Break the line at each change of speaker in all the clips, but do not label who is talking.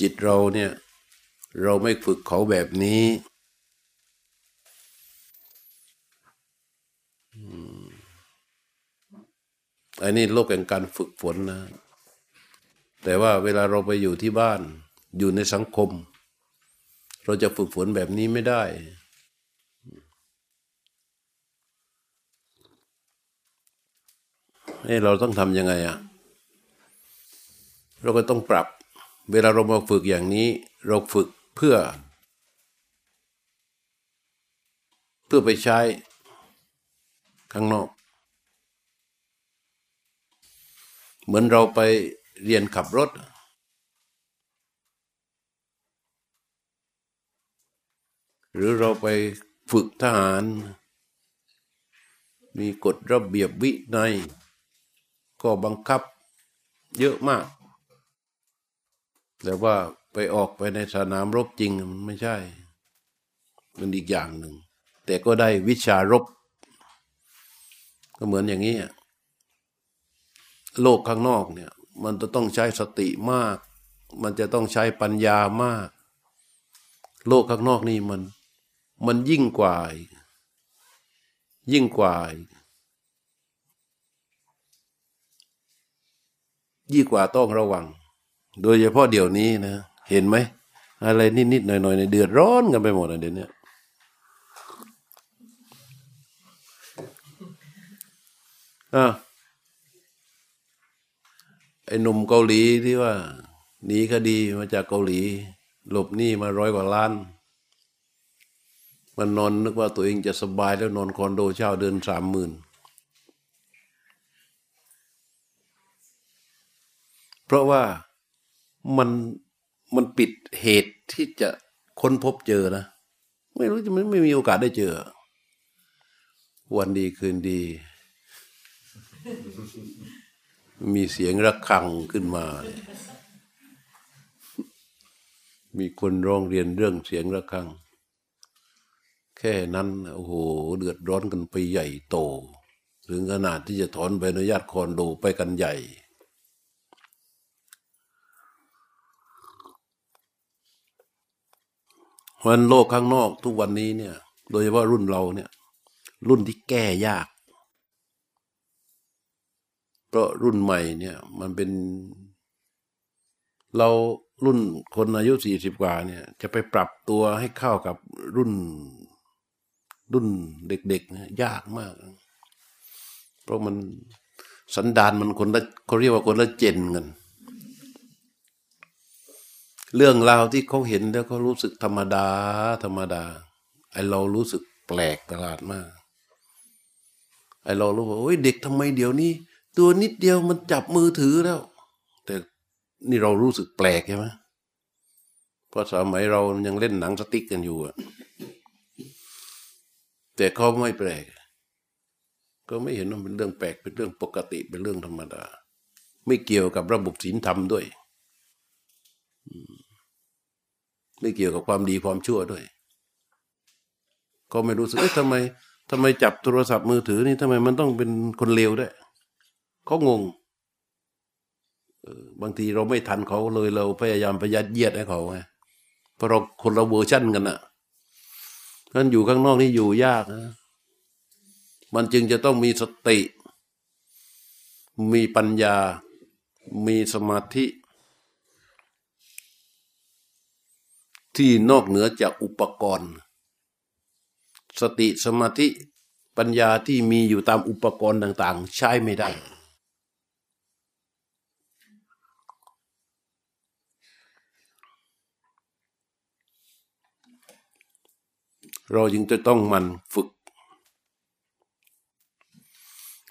จิตเราเนี่ย เราไม่ฝึกเขาแบบนี้อันนี้โลกแห่งการฝึกฝนนะ แต่ว่าเวลาเราไปอยู่ที่บ้าน อยู่ในสังคม เราจะฝึกฝนแบบนี้ไม่ได้เฮ้เราต้องทำยังไงอะ เราก็ต้องปรับ เวลาเรามาฝึกอย่างนี้ เราฝึกเพื่อ เพื่อไปใช้ข้างนอก เหมือนเราไปเรียนขับรถ หรือเราไปฝึกทหาร มีกฎระเบียบวินัย ก็บังคับเยอะมาก แต่ว่าไปออกไปในสนามรบจริงมันไม่ใช่ มันอีกอย่างหนึ่ง แต่ก็ได้วิชารบ ก็เหมือนอย่างนี้โลกข้างนอกเนี่ย มันจะต้องใช้สติมาก มันจะต้องใช้ปัญญามาก โลกข้างนอกนี่มัน มันยิ่งกว่า ยิ่งกว่ายิ่งกว่าต้องระวัง โดยเฉพาะเดี๋ยวนี้นะ เห็นไหม อะไรนิดๆหน่อยๆในเดือดร้อนกันไปหมดเดี๋ยวนี้อะไอ้หนุ่มเกาหลีที่ว่าหนีคดีมาจากเกาหลี หลบหนี้มาร้อยกว่าล้าน มันนอนนึกว่าตัวเองจะสบายแล้วนอนคอนโดเช่าเดือนสามหมื่นเพราะว่า มันมันปิดเหตุที่จะค้นพบเจอนะไม่รู้จะไม่ไม่มีโอกาสได้เจอ วันดีคืนดี มีเสียงระฆังขึ้นมา มีคนร้องเรียนเรื่องเสียงระฆัง แค่นั้นโอ้โหเดือดร้อนกันไปใหญ่โต ถึงขนาดที่จะถอนใบอนุญาตคอนโดไปกันใหญ่ เพราะนั้นโลกข้างนอกทุกวันนี้เนี่ย โดยเฉพาะรุ่นเราเนี่ย รุ่นที่แก้ยาก เพราะรุ่นใหม่เนี่ย มันเป็น เรารุ่นคนอายุสี่สิบกว่าเนี่ย จะไปปรับตัวให้เข้ากับรุ่น รุ่นเด็กๆเนี่ยยากมาก เพราะมันสันดานมันคนละเขาเรียกว่าคนละเจนกัน เรื่องราวที่เขาเห็นแล้วเขารู้สึกธรรมดา ธรรมดา ไอเรารู้สึกแปลกตลาดมาก ไอเรารู้ว่าโอ้ยเด็กทำไมเดี๋ยวนี้ ตัวนิดเดียวมันจับมือถือแล้ว แต่นี่เรารู้สึกแปลกใช่ไหมเพราะสมัยเรายังเล่นหนังสติ๊กกันอยู่อะแต่เขาไม่แปลก ก็ไม่เห็นว่าเป็นเรื่องแปลกเป็นเรื่องปกติเป็นเรื่องธรรมดา ไม่เกี่ยวกับระบบศีลธรรมด้วย ไม่เกี่ยวกับความดีความชั่วด้วย ก็ไม่รู้สึกเอ๊ะทำไมทำไมจับโทรศัพท์มือถือนี่ทำไมมันต้องเป็นคนเลวด้วยเขางงบางทีเราไม่ทันเขาเลยเราพยายามประยัดเยียดให้เขาไงเพราะเราคนเราเวอร์ชั่นกันอะ่ะนั้นอยู่ข้างนอกนี่อยู่ยากนะมันจึงจะต้องมีสติ มีปัญญา มีสมาธิ ที่นอกเหนือจากอุปกรณ์ สติสมาธิปัญญาที่มีอยู่ตามอุปกรณ์ต่าง ๆ ใช้ไม่ได้ เราจึงจะต้องมันฝึก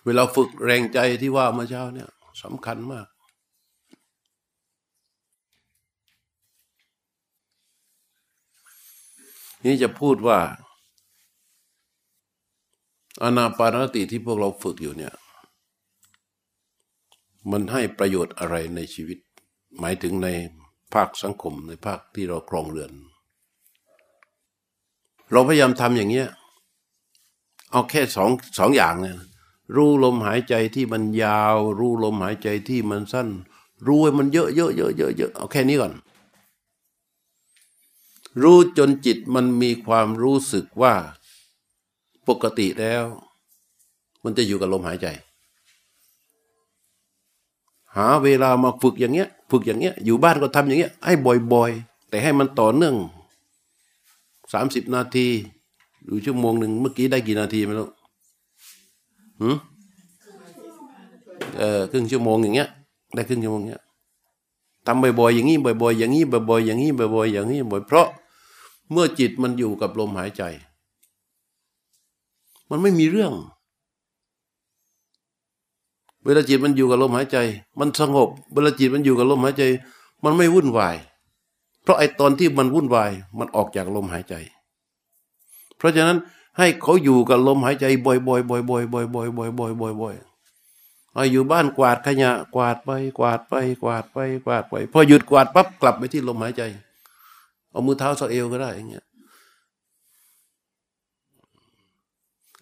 เวลาฝึกแรงใจที่ว่าเมื่อเช้าเนี่ยสำคัญมาก นี่จะพูดว่าอนาปานสติที่พวกเราฝึกอยู่เนี่ย มันให้ประโยชน์อะไรในชีวิต หมายถึงในภาคสังคมในภาคที่เราครองเรือน เราพยายามทำอย่างเงี้ย เอาแค่สองสองอย่างเนี่ยรู้ลมหายใจที่มันยาว รู้ลมหายใจที่มันสั้น รู้ให้มันเยอะเยอะเยอะเยอะเยอะเอาแค่นี้ก่อน รู้จนจิตมันมีความรู้สึกว่าปกติแล้ว มันจะอยู่กับลมหายใจ หาเวลามาฝึกอย่างเงี้ย ฝึกอย่างเงี้ย อยู่บ้านก็ทำอย่างเงี้ย ให้บ่อยๆ แต่ให้มันต่อเนื่องสามสิบนาทีดูชั่วโมงหนึ่งเมื่อกี้ได้กี่นาทีไม่รู้หืมเออครึ่งชั่วโมงอย่างเงี้ย ได้ครึ่งชั่วโมงเงี้ย ทำบ่อยๆอย่างนี้บ่อยๆอย่างนี้บ่อยๆอย่างนี้บ่อยๆอย่างนี้บ่อยเพราะเมื่อจิตมันอยู่กับลมหายใจ มันไม่มีเรื่อง เวลาจิตมันอยู่กับลมหายใจ มันสงบ เวลาจิตมันอยู่กับลมหายใจ มันไม่วุ่นวาย เพราะไอ้ตอนที่มันวุ่นวาย มันออกจากลมหายใจ เพราะฉะนั้นให้เขาอยู่กับลมหายใจบ่อยๆบ่อยๆบ่อยๆบ่อยๆบ่อยๆบ่อยๆบ่อยๆ เอาอยู่บ้านกวาดขยะ กวาดไป กวาดไป กวาดไป กวาดไป พอหยุดกวาดปั๊บกลับไปที่ลมหายใจ เอามือเท้าสะเอวก็ได้อย่างเงี้ย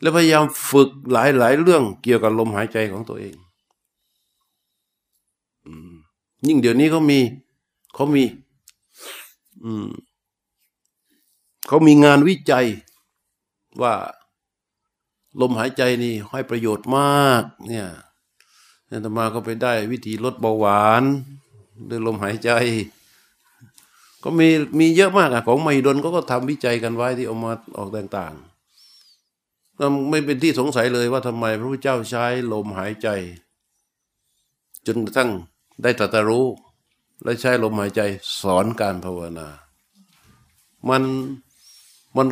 แล้วพยายามฝึกหลายๆ เรื่องเกี่ยวกับลมหายใจของตัวเองยิ่งเดี๋ยวนี้เขามีเขามี อืมเขามีงานวิจัยว่าลมหายใจนี่ให้ประโยชน์มาก เนี่ย อาตมาก็ไปได้วิธีลดเบาหวานด้วยลมหายใจ ก็มีมีเยอะมากอะของไมดนก็ก็ทำวิจัยกันไว้ที่เอามาออกต่างๆไม่เป็นที่สงสัยเลยว่าทำไมพระพุทธเจ้าใช้ลมหายใจ จนกระทั่งได้ตรัสรู้ และใช้ลมหายใจสอนการภาวนา มันมัน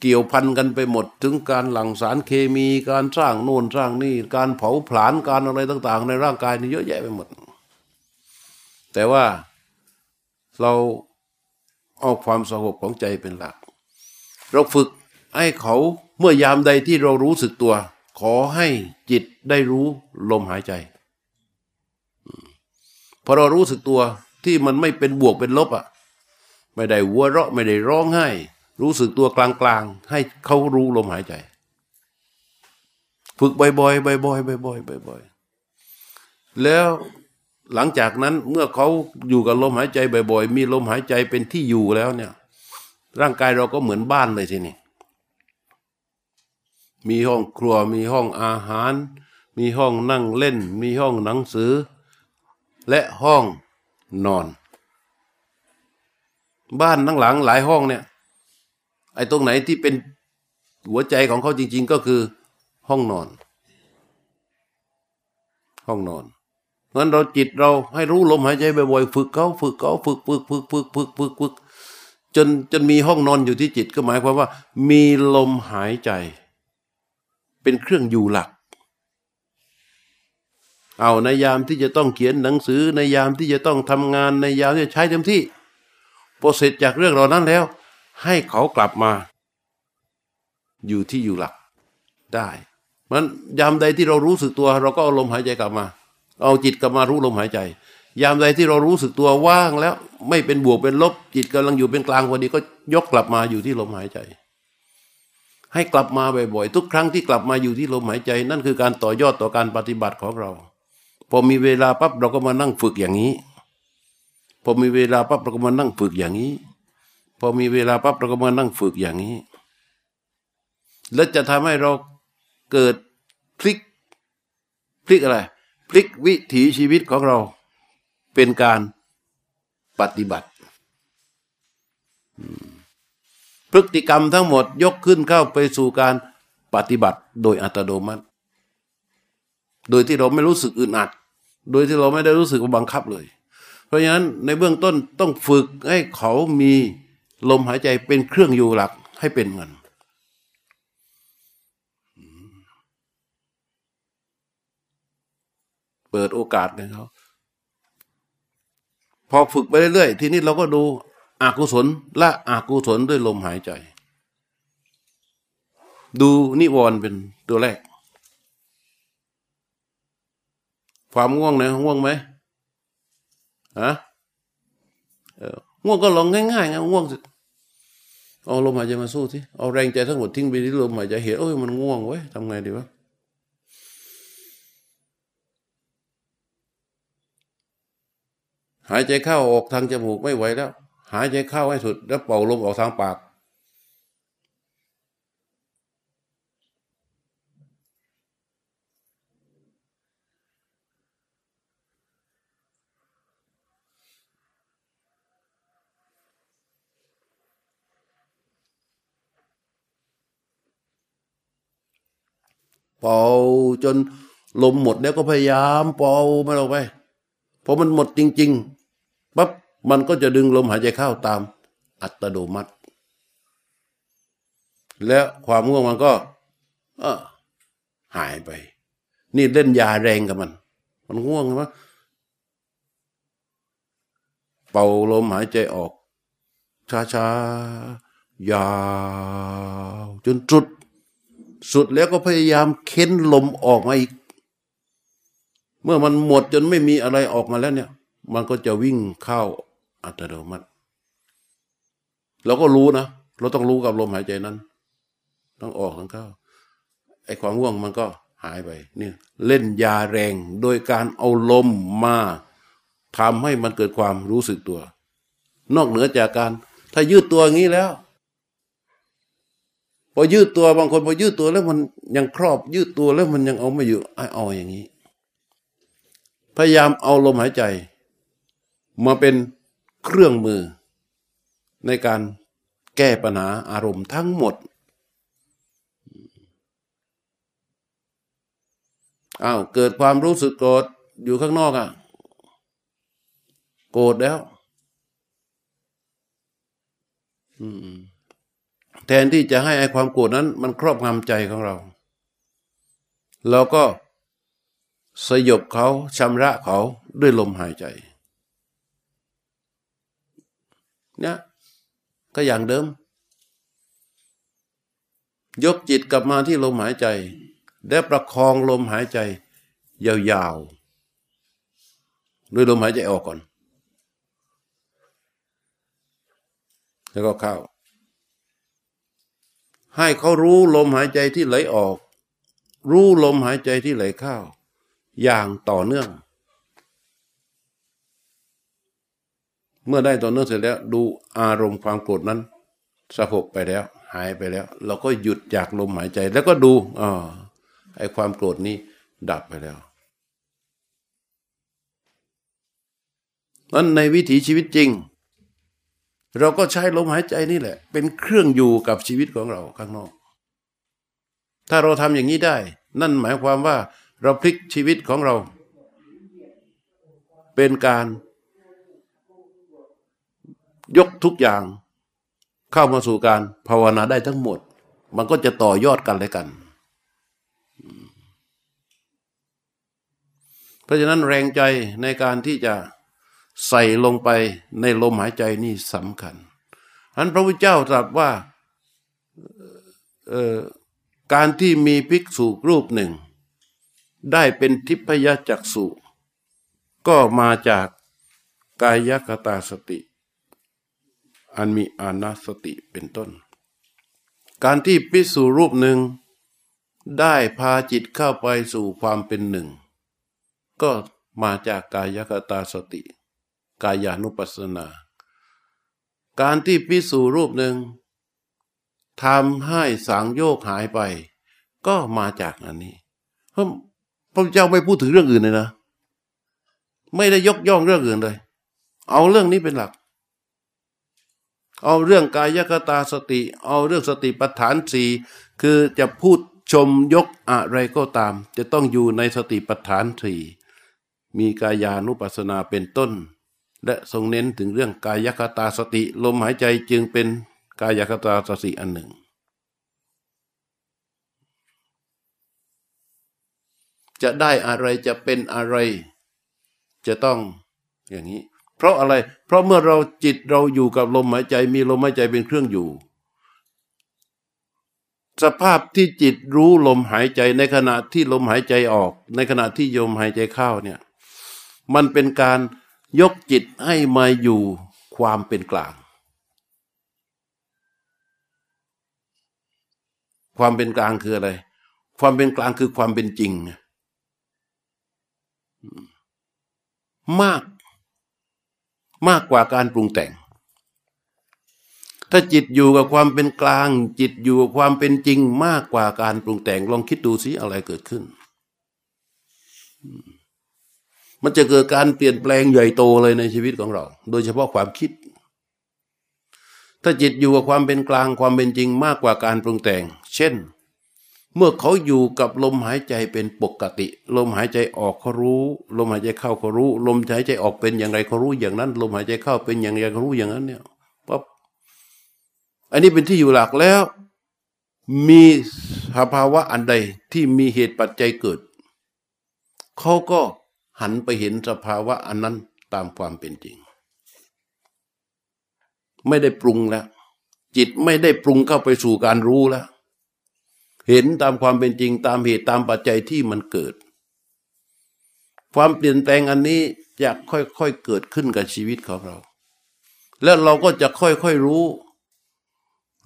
เกี่ยวพันกันไปหมดถึงการหลั่งสารเคมีการสร้างโน่นสร้างนี่ การเผาผลาญการอะไรต่าง ๆ ในร่างกายนี่เยอะแยะไปหมด แต่ว่าเราเอาความสงบของใจเป็นหลัก เราฝึกให้เขาเมื่อยามใดที่เรารู้สึกตัว ขอให้จิตได้รู้ลมหายใจพอเรารู้สึกตัวที่มันไม่เป็นบวกเป็นลบอะ ไม่ได้วัวเราะไม่ได้ร้องไห้ รู้สึกตัวกลางๆ ให้เขารู้ลมหายใจ ฝึกบ่อยๆบ่อยๆบ่อยๆบ่อยๆแล้วหลังจากนั้นเมื่อเขาอยู่กับลมหายใจบ่อยๆ มีลมหายใจเป็นที่อยู่แล้วเนี่ย ร่างกายเราก็เหมือนบ้านเลยทีนี้มีห้องครัวมีห้องอาหาร มีห้องนั่งเล่น มีห้องหนังสือ และห้องนอน บ้านทั้งหลังหลายห้องเนี่ย ไอ้ตรงไหนที่เป็นหัวใจของเขาจริง ๆ ก็คือห้องนอน ห้องนอนงั้นเราจิตเราให้รู้ลมหายใจบ่อยๆฝึกเขาฝึกเขาฝึกฝึกฝึกฝึกฝึกฝึกฝึกจนจนมีห้องนอนอยู่ที่จิตก็หมายความว่า มีลมหายใจ เป็นเครื่องอยู่หลัก เอาในยามที่จะต้องเขียนหนังสือในยามที่จะต้องทำงานในยามที่จะใช้เต็มที่พอเสร็จจากเรื่องเหล่านั้นแล้ว ให้เขากลับมา อยู่ที่อยู่หลักได้มันยามใดที่เรารู้สึกตัว เราก็เอาลมหายใจกลับมา เอาจิตกลับมารู้ลมหายใจ ยามใดที่เรารู้สึกตัวว่างแล้ว ไม่เป็นบวกเป็นลบ จิตกำลังอยู่เป็นกลางพอดีก็ยกกลับมาอยู่ที่ลมหายใจ ให้กลับมาบ่อยๆทุกครั้งที่กลับมาอยู่ที่ลมหายใจ นั่นคือการต่อยอดต่อการปฏิบัติของเรา พอมีเวลาปั๊บเราก็มานั่งฝึกอย่างนี้ พอมีเวลาปั๊บเราก็มานั่งฝึกอย่างนี้ พอมีเวลาปั๊บเราก็มานั่งฝึกอย่างนี้ แล้วจะทำให้เราเกิดพลิกพลิกอะไร พลิกวิถีชีวิตของเราเป็นการปฏิบัติ พฤติกรรมทั้งหมดยกขึ้นเข้าไปสู่การปฏิบัติโดยอัตโนมัติ โดยที่เราไม่รู้สึกอึดอัด โดยที่เราไม่ได้รู้สึกบังคับเลย เพราะฉะนั้นในเบื้องต้นต้องฝึกให้เขามี ลมหายใจเป็นเครื่องอยู่หลักให้เป็นเงิน เปิดโอกาสให้เขาพอฝึกไปเรื่อยๆ ทีนี้เราก็ดูอากุศลละอากุศลด้วยลมหายใจ ดูนิวรณ์เป็นตัวแรก ความง่วงนะง่วงไหมฮะง่วงก็ลองง่ายๆงง่วง เอาลมหายใจมาสู้ที่เอาแรงใจทั้งหมดทิ้งไปที่ลมหายใจเห็นโอ้ยมันง่วงเว้ยทำไงดีวะหายใจเข้าออกทางจมูกไม่ไหวแล้ว หายใจเข้าให้สุดแล้วเป่าลมออกทางปาก เป่าจนลมหมดแล้วก็พยายามเป่ามันออกไปพอมันหมดจริงๆปั๊บมันก็จะดึงลมหายใจเข้าตามอัตโนมัติ และความง่วงมันก็หายไป นี่เล่นยาแรงกับมัน มันง่วงไหมเป่าลมหายใจออกช้าๆยาวจนจุด สุดแล้วก็พยายามเค้นลมออกมาอีก เมื่อมันหมดจนไม่มีอะไรออกมาแล้วเนี่ย มันก็จะวิ่งเข้าอัตโนมัติเราก็รู้นะ เราต้องรู้กับลมหายใจนั้น ต้องออกต้องเข้าไอ้ความง่วงมันก็หายไปเนี่ยเล่นยาแรงโดยการเอาลมมาทำให้มันเกิดความรู้สึกตัว นอกเหนือจากการ ถ้ายืดตัวอย่างนี้แล้ว อยืดตัวบางคนพอยืดตัวแล้วมันยังครอบ ยืดตัวแล้วมันยังเอาไม่อยู่ไอเอาอย่างนี้ พยายามเอาลมหายใจ มาเป็นเครื่องมือ ในการแก้ปัญหาอารมณ์ทั้งหมดอ้าวเกิดความรู้สึกโกรธอยู่ข้างนอกอะ่ะ โกรธแล้ว อืม แทนที่จะให้ไอความโกรธนั้น มันครอบงำใจของเรา เราก็สยบเขาชำระเขาด้วยลมหายใจเนี่ยก็อย่างเดิม ยกจิตกลับมาที่ลมหายใจและประคองลมหายใจ ยาวๆ ด้วยลมหายใจออกก่อน แล้วก็เข้า ให้เขารู้ลมหายใจที่ไหลออก รู้ลมหายใจที่ไหลเข้า อย่างต่อเนื่อง เมื่อได้ต่อเนื่องเสร็จแล้ว ดูอารมณ์ความโกรธนั้นสงบไปแล้ว หายไปแล้ว เราก็หยุดจากลมหายใจ แล้วก็ดูอ๋อไอความโกรธนี้ดับไปแล้วนั้นในวิถีชีวิตจริง เราก็ใช้ลมหายใจนี่แหละ เป็นเครื่องอยู่กับชีวิตของเราข้างนอก ถ้าเราทำอย่างนี้ได้ นั่นหมายความว่าเราพลิกชีวิตของเรา เป็นการ ยกทุกอย่าง เข้ามาสู่การภาวนาได้ทั้งหมด มันก็จะต่อยอดกันเลยกัน เพราะฉะนั้นแรงใจในการที่จะ ใส่ลงไปในลมหายใจนี่สำคัญอันพระพุทธเจ้าตรัสว่าการที่มีภิกษุรูปหนึ่ง ได้เป็นทิพยจักษุก็มาจากกายคตาสติ อันมีอานาสติเป็นต้น การที่ภิกษุรูปหนึ่ง ได้พาจิตเข้าไปสู่ความเป็นหนึ่ง ก็มาจากกายคตาสติ กายานุปัสสนา การที่พิสูรูปหนึ่งทำให้สังโยกหายไป ก็มาจากอันนี้เพราะพระเจ้าไม่พูดถึงเรื่องอื่นเลยนะ ไม่ได้ยกย่องเรื่องอื่นเลย เอาเรื่องนี้เป็นหลัก เอาเรื่องกายคตาสติ เอาเรื่องสติปัฏฐานสี่คือจะพูดชมยกอะไรก็ตาม จะต้องอยู่ในสติปัฏฐานสี่มีกายานุปัสสนาเป็นต้น และทรงเน้นถึงเรื่องกายคตาสติ ลมหายใจจึงเป็นกายคตาสติอันหนึ่ง จะได้อะไรจะเป็นอะไร จะต้องอย่างนี้ เพราะอะไร เพราะเมื่อเราจิตเราอยู่กับลมหายใจ มีลมหายใจเป็นเครื่องอยู่ สภาพที่จิตรู้ลมหายใจในขณะที่ลมหายใจออก ในขณะที่ลมหายใจเข้าเนี่ย มันเป็นการ ยกจิตให้มาอยู่ความเป็นกลาง ความเป็นกลางคืออะไร ความเป็นกลางคือความเป็นจริง มากมากกว่าการปรุงแต่ง ถ้าจิตอยู่กับความเป็นกลาง จิตอยู่กับความเป็นจริง มากกว่าการปรุงแต่ง ลองคิดดูสิอะไรเกิดขึ้น มันจะเกิดการเปลี่ยนแปลงใหญ่โตเลยในชีวิตของเรา โดยเฉพาะความคิด ถ้าจิตอยู่กับความเป็นกลางความเป็นจริงมากกว่าการปรุงแต่ง เช่น เมื่อเขาอยู่กับลมหายใจเป็นปกติ ลมหายใจออกเขารู้ ลมหายใจเข้าเขารู้ ลมหายใจออกเป็นอย่างไรเขารู้อย่างนั้น ลมหายใจเข้าเป็นอย่างไรเขารู้อย่างนั้นเนี่ยปั๊บอันนี้เป็นที่อยู่หลักแล้ว มีสภาวะอันใดที่มีเหตุปัจจัยเกิดเขาก็ หันไปเห็นสภาวะอันนั้นตามความเป็นจริง ไม่ได้ปรุงแล้ว จิตไม่ได้ปรุงเข้าไปสู่การรู้แล้ว เห็นตามความเป็นจริงตามเหตุตามปัจจัยที่มันเกิด ความเปลี่ยนแปลงอันนี้จะค่อยๆเกิดขึ้นกับชีวิตของเรา แล้วเราก็จะค่อยๆรู้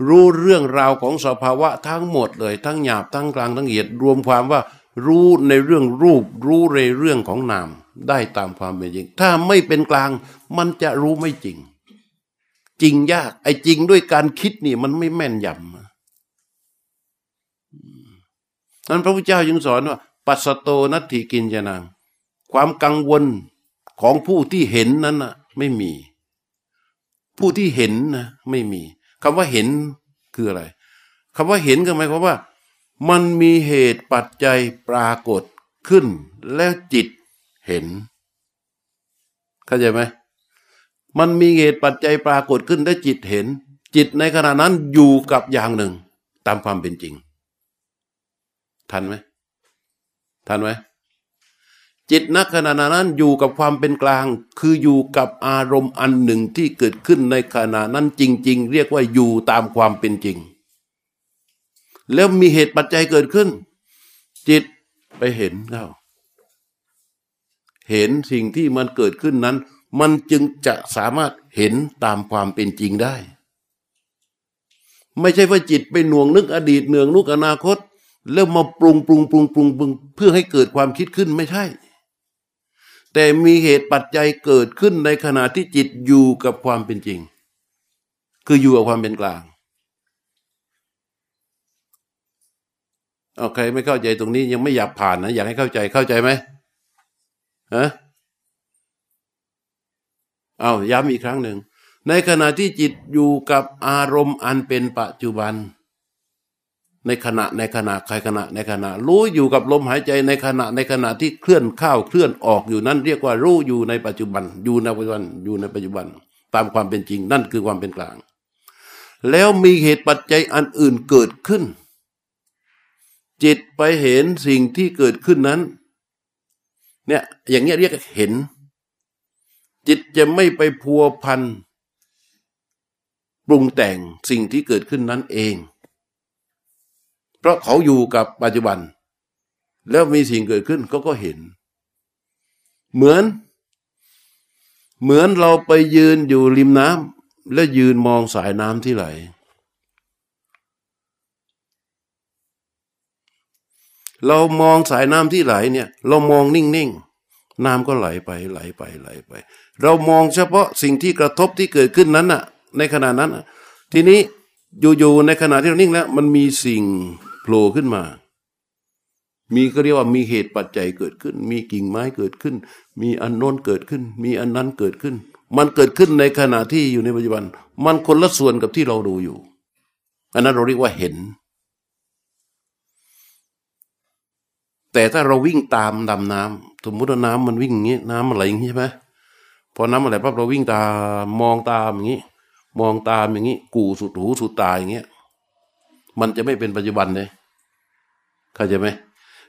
รู้เรื่องราวของสภาวะทั้งหมดเลย ทั้งหยาบทั้งกลางทั้งละเอียดรวมความว่า รู้ในเรื่องรูป รู้ในเรื่องของนามได้ตามความเป็นจริง ถ้าไม่เป็นกลางมันจะรู้ไม่จริง จริงยาก ไอ้จริงด้วยการคิดนี่มันไม่แม่นยำนั้นพระพุทธเจ้ายังสอนว่า ปัสโตนัตถิกินจนังความกังวลของผู้ที่เห็นนั้นนะไม่มี ผู้ที่เห็นนะไม่มีคำว่าเห็นคืออะไรคำว่าเห็นก็หมายความว่า มันมีเหตุปัจจัยปรากฏขึ้น แล้วจิตเห็น เข้าใจไหมมันมีเหตุปัจจัยปรากฏขึ้นและจิตเห็น จิตในขณะนั้นอยู่กับอย่างหนึ่ง ตามความเป็นจริง ทันไหมทันไหมจิตนักขณะนั้นอยู่กับความเป็นกลาง คืออยู่กับอารมณ์อันหนึ่งที่เกิดขึ้นในขณะนั้นจริง ๆ เรียกว่าอยู่ตามความเป็นจริง แล้วมีเหตุปัจจัยเกิดขึ้น จิตไปเห็นเข้าเห็นสิ่งที่มันเกิดขึ้นนั้น มันจึงจะสามารถเห็นตามความเป็นจริงได้ ไม่ใช่ว่าจิตไปหน่วงนึกอดีตเนืองนึกอนาคต แล้วมาปรุงปรุงปรุงปรุงปรุงเพื่อให้เกิดความคิดขึ้นไม่ใช่ แต่มีเหตุปัจจัยเกิดขึ้นในขณะที่จิตอยู่กับความเป็นจริง คืออยู่กับความเป็นกลาง เอาใครไม่เข้าใจตรงนี้ยังไม่อยากผ่านนะอยากให้เข้าใจเข้าใจไหมฮะเอาย้ำอีกครั้งหนึ่ง ในขณะที่จิตอยู่กับอารมณ์อันเป็นปัจจุบัน ในขณะในขณะใครขณะในขณะ รู้อยู่กับลมหายใจในขณะในขณะที่เคลื่อนเข้าเคลื่อนออกอยู่นั้น เรียกว่ารู้อยู่ในปัจจุบัน อยู่ในปัจจุบันอยู่ในปัจจุบัน ตามความเป็นจริงนั่นคือความเป็นกลาง แล้วมีเหตุปัจจัยอันอื่นเกิดขึ้น จิตไปเห็นสิ่งที่เกิดขึ้นนั้น เนี่ยอย่างเงี้ยเรียกเห็น จิตจะไม่ไปพัวพันปรุงแต่งสิ่งที่เกิดขึ้นนั้นเอง เพราะเขาอยู่กับปัจจุบัน แล้วมีสิ่งเกิดขึ้นเขาก็เห็น เหมือน เหมือนเราไปยืนอยู่ริมน้ำแล้วยืนมองสายน้ำที่ไหล เรามองสายน้ำที่ไหลเนี่ย เรามองนิ่งๆน้ำก็ไหลไปไหลไปไหลไป เรามองเฉพาะสิ่งที่กระทบที่เกิดขึ้นนั้นน่ะ ในขณะนั้นทีนี้อยู่ๆในขณะที่เรานิ่งแล้ว มันมีสิ่งโผล่ขึ้นมา มีก็เรียกว่ามีเหตุปัจจัยเกิดขึ้น มีกิ่งไม้เกิดขึ้น มีอันโน้นเกิดขึ้น มีอันนั้นเกิดขึ้น มันเกิดขึ้นในขณะที่อยู่ในปัจจุบัน มันคนละส่วนกับที่เราดูอยู่ อันนั้นเราเรียกว่าเห็น แต่ถ้าเราวิ่งตามดำน้ำสมมติว่าน้ำมันวิ่งอย่างนี้ น้ำมันไหลอย่างนี้ใช่ไหมพอน้ำมันไหลปั๊บเราวิ่งตามมองตามอย่างนี้ มองตามอย่างนี้ กูสุดหูสุดตาอย่างเงี้ยมันจะไม่เป็นปัจจุบันเลยเข้าใจไหม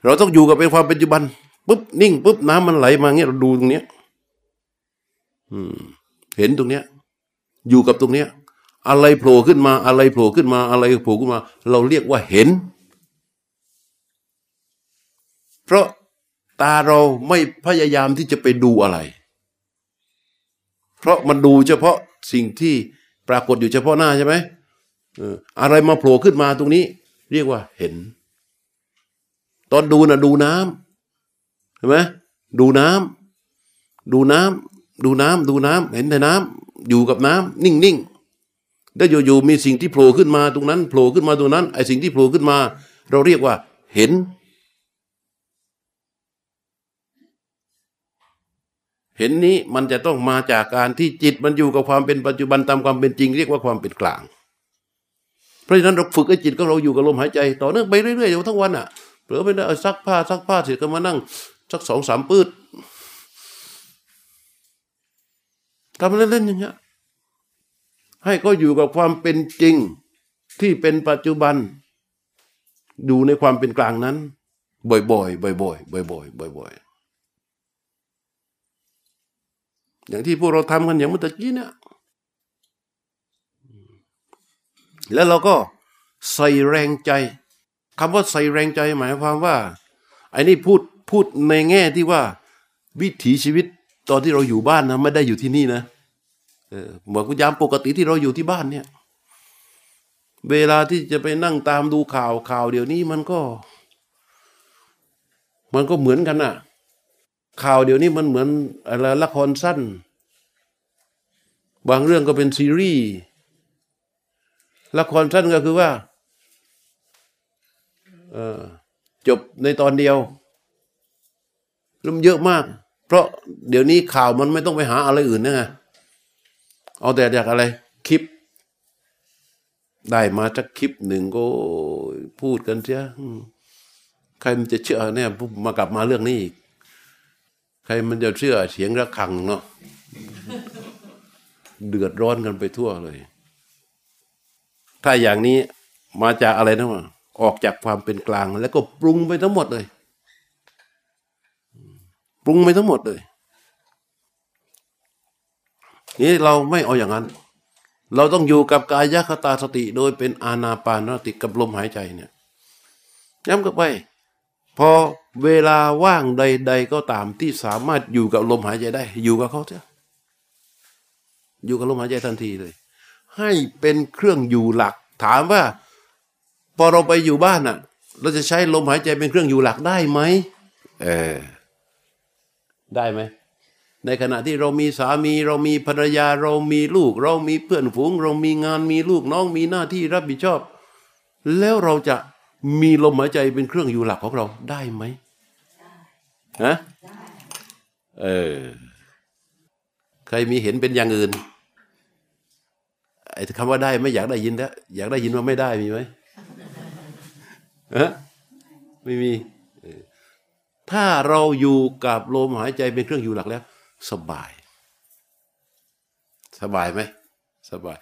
เราต้องอยู่กับเป็นความปัจจุบันปุ๊บนิ่งปุ๊บน้ำมันไหลมาเงี้ยเราดูตรงเนี้ย อืม เห็นตรงเนี้ย อยู่กับตรงเนี้ย อะไรโผล่ขึ้นมาอะไรโผล่ขึ้นมาอะไรโผล่ขึ้นมา เราเรียกว่าเห็น เพราะตาเราไม่พยายามที่จะไปดูอะไร เพราะมันดูเฉพาะสิ่งที่ปรากฏอยู่เฉพาะหน้าใช่ไหมอะไรมาโผล่ขึ้นมาตรงนี้ เรียกว่าเห็น ตอนดูนะดูน้ำเห็นไหมดูน้ำดูน้ำดูน้ำดูน้ำเห็นแต่น้ำอยู่กับน้ำนิ่งนิ่งแล้วอยู่ๆมีสิ่งที่โผล่ขึ้นมาตรงนั้นโผล่ขึ้นมาตรงนั้นไอ้สิ่งที่โผล่ขึ้นมา เราเรียกว่าเห็น เห็นนี้มันจะต้องมาจากการที่จิตมันอยู่กับความเป็นปัจจุบันตามความเป็นจริง เรียกว่าความเป็นกลาง เพราะฉะนั้นเราฝึกให้จิตของเราอยู่กับลมหายใจ ต่อเนื่องไปเรื่อยๆอยู่ทั้งวันอะเผลอไปได้ซักผ้าซักผ้าเสร็จก็มานั่งสักสองสามปืดทำเล่นๆอย่างเงี้ยให้ก็อยู่กับความเป็นจริงที่เป็นปัจจุบัน ดูในความเป็นกลางนั้น บ่อยๆบ่อยๆบ่อยๆบ่อยๆ บ่ อย่างที่พวกเราทำกันอย่างเมื่อกี้เนี่ยแล้วเราก็ใส่แรงใจคำว่าใส่แรงใจหมายความว่าไอ้นี่พูดพูดในแง่ที่ว่าวิถีชีวิตตอนที่เราอยู่บ้านนะไม่ได้อยู่ที่นี่นะเหมือนยามปกติที่เราอยู่ที่บ้านเนี่ย เวลาที่จะไปนั่งตามดูข่าวข่าวเดี๋ยวนี้มันก็ มันก็เหมือนกันอะ ข่าวเดี๋ยวนี้มันเหมือนอะไรละครสั้น บางเรื่องก็เป็นซีรีส์ละครสั้นก็คือว่าจบในตอนเดียวรุ่มเยอะมาก เพราะเดี๋ยวนี้ข่าวมันไม่ต้องไปหาอะไรอื่นนะไงเอาแต่จากอะไร คลิป ได้มาจากคลิปหนึ่งก็พูดกันเสียใครมันจะเชื่อเนี่ยมากลับมาเรื่องนี้อีก ใครมันจะเชื่อเสียงระฆังเนาะเดือดร้อนกันไปทั่วเลย ถ้าอย่างนี้มาจากอะไรนะวะออกจากความเป็นกลาง แล้วก็ปรุงไปทั้งหมดเลย ปรุงไปทั้งหมดเลยนี่เราไม่เอาอย่างนั้น เราต้องอยู่กับกายคตาสติโดยเป็นอาณาปานสติกับลมหายใจเนี่ยย้ำกับไป พอเวลาว่างใด ๆ ก็ตามที่สามารถอยู่กับลมหายใจได้ อยู่กับเขาเถอะอยู่กับลมหายใจทันทีเลย ให้เป็นเครื่องอยู่หลัก ถามว่า พอเราไปอยู่บ้านอะ เราจะใช้ลมหายใจเป็นเครื่องอยู่หลักได้ไหมเออได้ไหมในขณะที่เรามีสามีเรามีภรรยาเรามีลูก เรามีเพื่อนฝูง เรามีงานมีลูกน้องมีหน้าที่รับผิดชอบ แล้วเราจะ มีลมหายใจเป็นเครื่องอยู่หลักของเราได้ไหมฮะเออใครมีเห็นเป็นอย่างอื่นไอ้คำว่าได้ไม่อยากได้ยินแล้วอยากได้ยินว่าไม่ได้มีไหมฮะไม่มี ถ้าเราอยู่กับลมหายใจเป็นเครื่องอยู่หลักแล้ว สบาย สบายไหมสบาย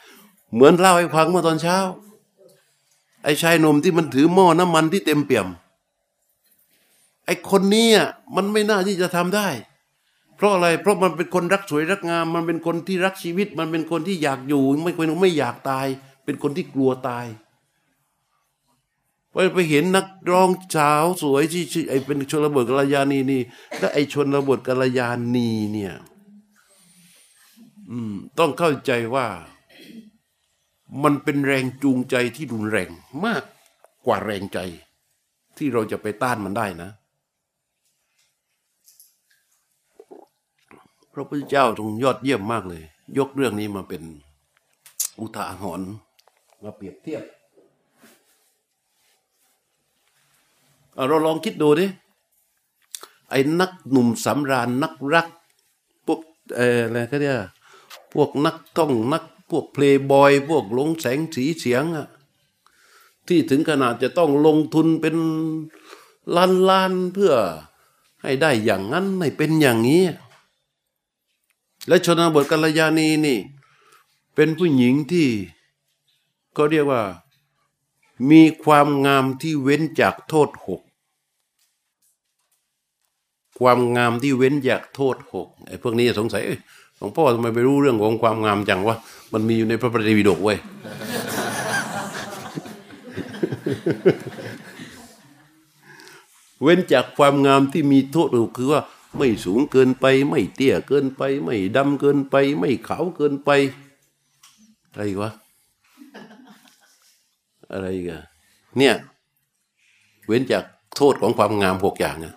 เหมือนเล่าให้ฟังเมื่อตอนเช้า ไอ้ชายหนุ่มที่มันถือหม้อน้ำมันที่เต็มเปี่ยม ไอ้คนนี้อะมันไม่น่าที่จะทำได้ เพราะอะไร เพราะมันเป็นคนรักสวยรักงาม มันเป็นคนที่รักชีวิต มันเป็นคนที่อยากอยู่ ไม่เป็นไม่อยากตาย เป็นคนที่กลัวตายไปไปเห็นนักร้องสาวสวยที่ชื่อไอเป็นชนบทกัลยาณีนี่แล้วไอชนบทกัลยาณีเนี่ย อืม ต้องเข้าใจว่า มันเป็นแรงจูงใจที่รุนแรงมากกว่าแรงใจ ที่เราจะไปต้านมันได้นะ พระพุทธเจ้าทรงยอดเยี่ยมมากเลย ยกเรื่องนี้มาเป็นอุทาหรณ์มาเปรียบเทียบเราลองคิดดูดิไอ้นักหนุ่มสำราญนักรัก พวกเอออะไรก็เรียกพวกนักท่องนัก พวกเพลย์บอย พวกหลงแสงสีเสียงอะที่ถึงขนาดจะต้องลงทุนเป็นล้านล้านเพื่อให้ได้อย่างนั้นให้เป็นอย่างนี้ และชนบทกัลยาณีนี่ เป็นผู้หญิงที่ก็เรียกว่ามีความงามที่เว้นจากโทษหก ความงามที่เว้นจากโทษหกไอ้พวกนี้สงสัยหลวงพ่อทำไมไปรู้เรื่องของความงามจังวะ มันมีอยู่ในพระปฏิบิดกเว้ยเว้นจากความงามที่มีโทษหกคือว่า ไม่สูงเกินไป ไม่เตี้ยเกินไป ไม่ดำเกินไป ไม่ขาวเกินไป อะไรวะอะไรกันเนี่ยเว้นจากโทษของความงามหกอย่างนะ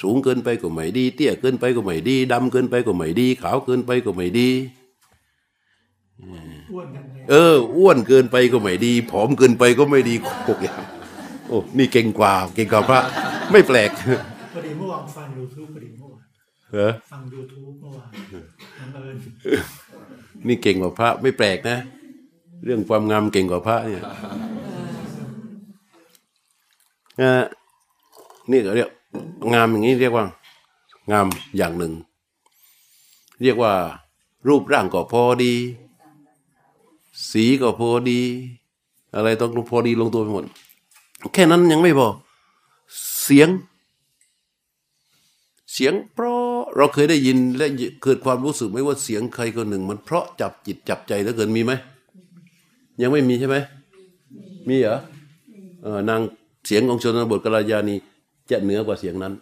สูงเกินไปก็ไม่ดี เตี้ยเกินไปก็ไม่ดีดำเกินไปก็ไม่ดี ขาวเกินไปก็ไม่ดี เออ อ้วนเกินไปก็ไม่ดีผอมเกินไปก็ไม่ดีหกอย่างโอ้นี่เก่งกว่า เก่งกว่าพระ ไม่แปลก
พอดีเมื่อวานฟังยูทูบพอดีเมื่อวาน
เหรอ
ฟังยูทูบเมื่อวานบังเอิญ
นี่เก่งกว่าพระ ไม่แปลกนะ เรื่องความงามเก่งกว่าพระเนี่ยอ่านี่ก็เรียกงามอย่างนี้เรียกว่า งามอย่างหนึ่ง เรียกว่า รูปร่างก็พอดี สีก็พอดี อะไรต้องพอดีลงตัวไปหมด แค่นั้นยังไม่พอเสียง เสียงเพราะเราเคยได้ยินและเกิดความรู้สึกไหมว่าเสียงใครคนหนึ่ง มันเพราะจับจิตจับใจแล้วเกินมีไหมยังไม่มีใช่ไหมมีเหรออนางเสียงของชนบทกาลยานีจะเหนือกว่าเสียงนั้น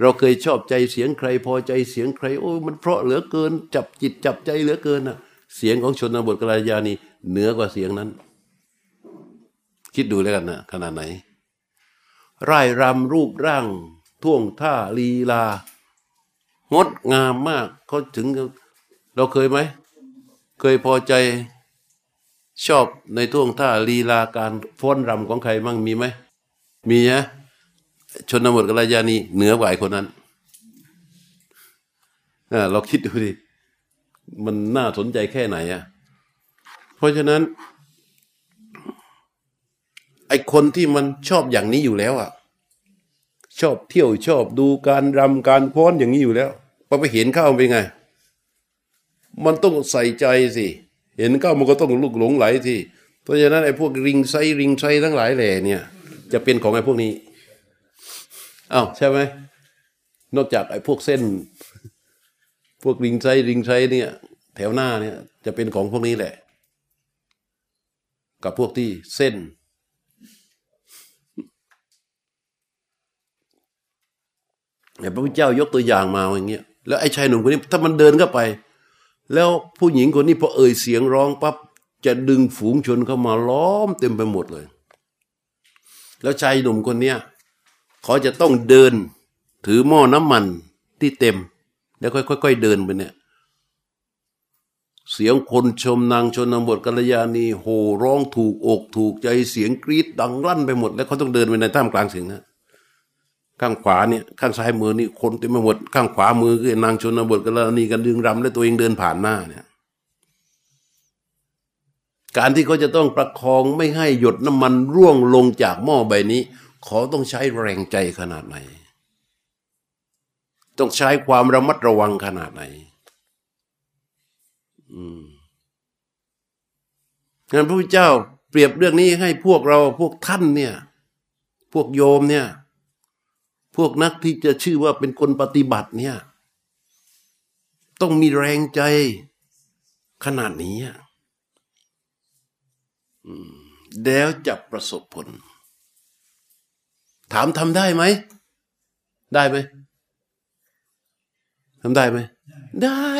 เราเคยชอบใจเสียงใครพอใจเสียงใคร โอ้มันเพราะเหลือเกิน จับจิตจับใจเหลือเกินน่ะ เสียงของชนบทกราลยานีเหนือกว่าเสียงนั้น คิดดูแล้วกันนะขนาดไหนร่ายรำรูปร่าง ท่วงท่าลีลางดงามมากเขาถึง เราเคยไหม เคยพอใจชอบในท่วงท่าลีลาการฟ้อนรำของใครมั่งมีไหมมีนะ ชนบทกัลยาณีเหนือกว่าไอ้คนนั้นเราคิดดูดิ มันน่าสนใจแค่ไหนอะเพราะฉะนั้น ไอคนที่มันชอบอย่างนี้อยู่แล้วอะชอบเที่ยวชอบดูการรำการพ้อนอย่างนี้อยู่แล้วพอไปเห็นเข้ามันเป็นไง มันต้องใส่ใจสิ เห็นเข้ามันก็ต้องลุกหลงไหลสิ เพราะฉะนั้นไอ้พวกริงไซริงไซทั้งหลายแหล่เนี่ย จะเป็นของไอ้พวกนี้ อ้าวใช่ไหม นอกจากไอ้พวกเส้น พวกริงไซริงไซเนี่ย แถวหน้าเนี่ย จะเป็นของพวกนี้แหละ กับพวกที่เส้น แต่พระพุทธเจ้ายกตัวอย่างมาอย่างเงี้ยแล้วไอ้ชายหนุ่มคนนี้ถ้ามันเดินเข้าไป แล้วผู้หญิงคนนี้พอเอ่ยเสียงร้องปั๊บจะดึงฝูงชนเข้ามาล้อมเต็มไปหมดเลย แล้วชายหนุ่มคนเนี้ย เขาจะต้องเดินถือหม้อน้ำมันที่เต็ม แล้วค่อยๆเดินไปเนี่ยเสียงคนชมนางชนบทกัลยาณีโห่ร้องถูกอกถูกใจเสียงกรีดดังลั่นไปหมด แล้วเขาต้องเดินไปในท่ามกลางเสียงนะข้างขวาเนี่ยข้างซ้ายมือนี่คนเต็มไปหมด ข้างขวามือคือนางชนบทกัลยาณีกันดึงรำแล้วตัวเองเดินผ่านหน้าเนี่ยการที่เขาจะต้องประคองไม่ให้หยดน้ำมันร่วงลงจากหม้อใบนี้ เขาต้องใช้แรงใจขนาดไหน ต้องใช้ความระมัดระวังขนาดไหน อืมงั้นพระพุทธเจ้าเปรียบเรื่องนี้ให้พวกเราพวกท่านเนี่ย พวกโยมเนี่ย พวกนักที่จะชื่อว่าเป็นคนปฏิบัติเนี่ย ต้องมีแรงใจขนาดนี้แล้วจะประสบผล ถามทำได้ไหม ได้ไหมทำได้ไหม ได้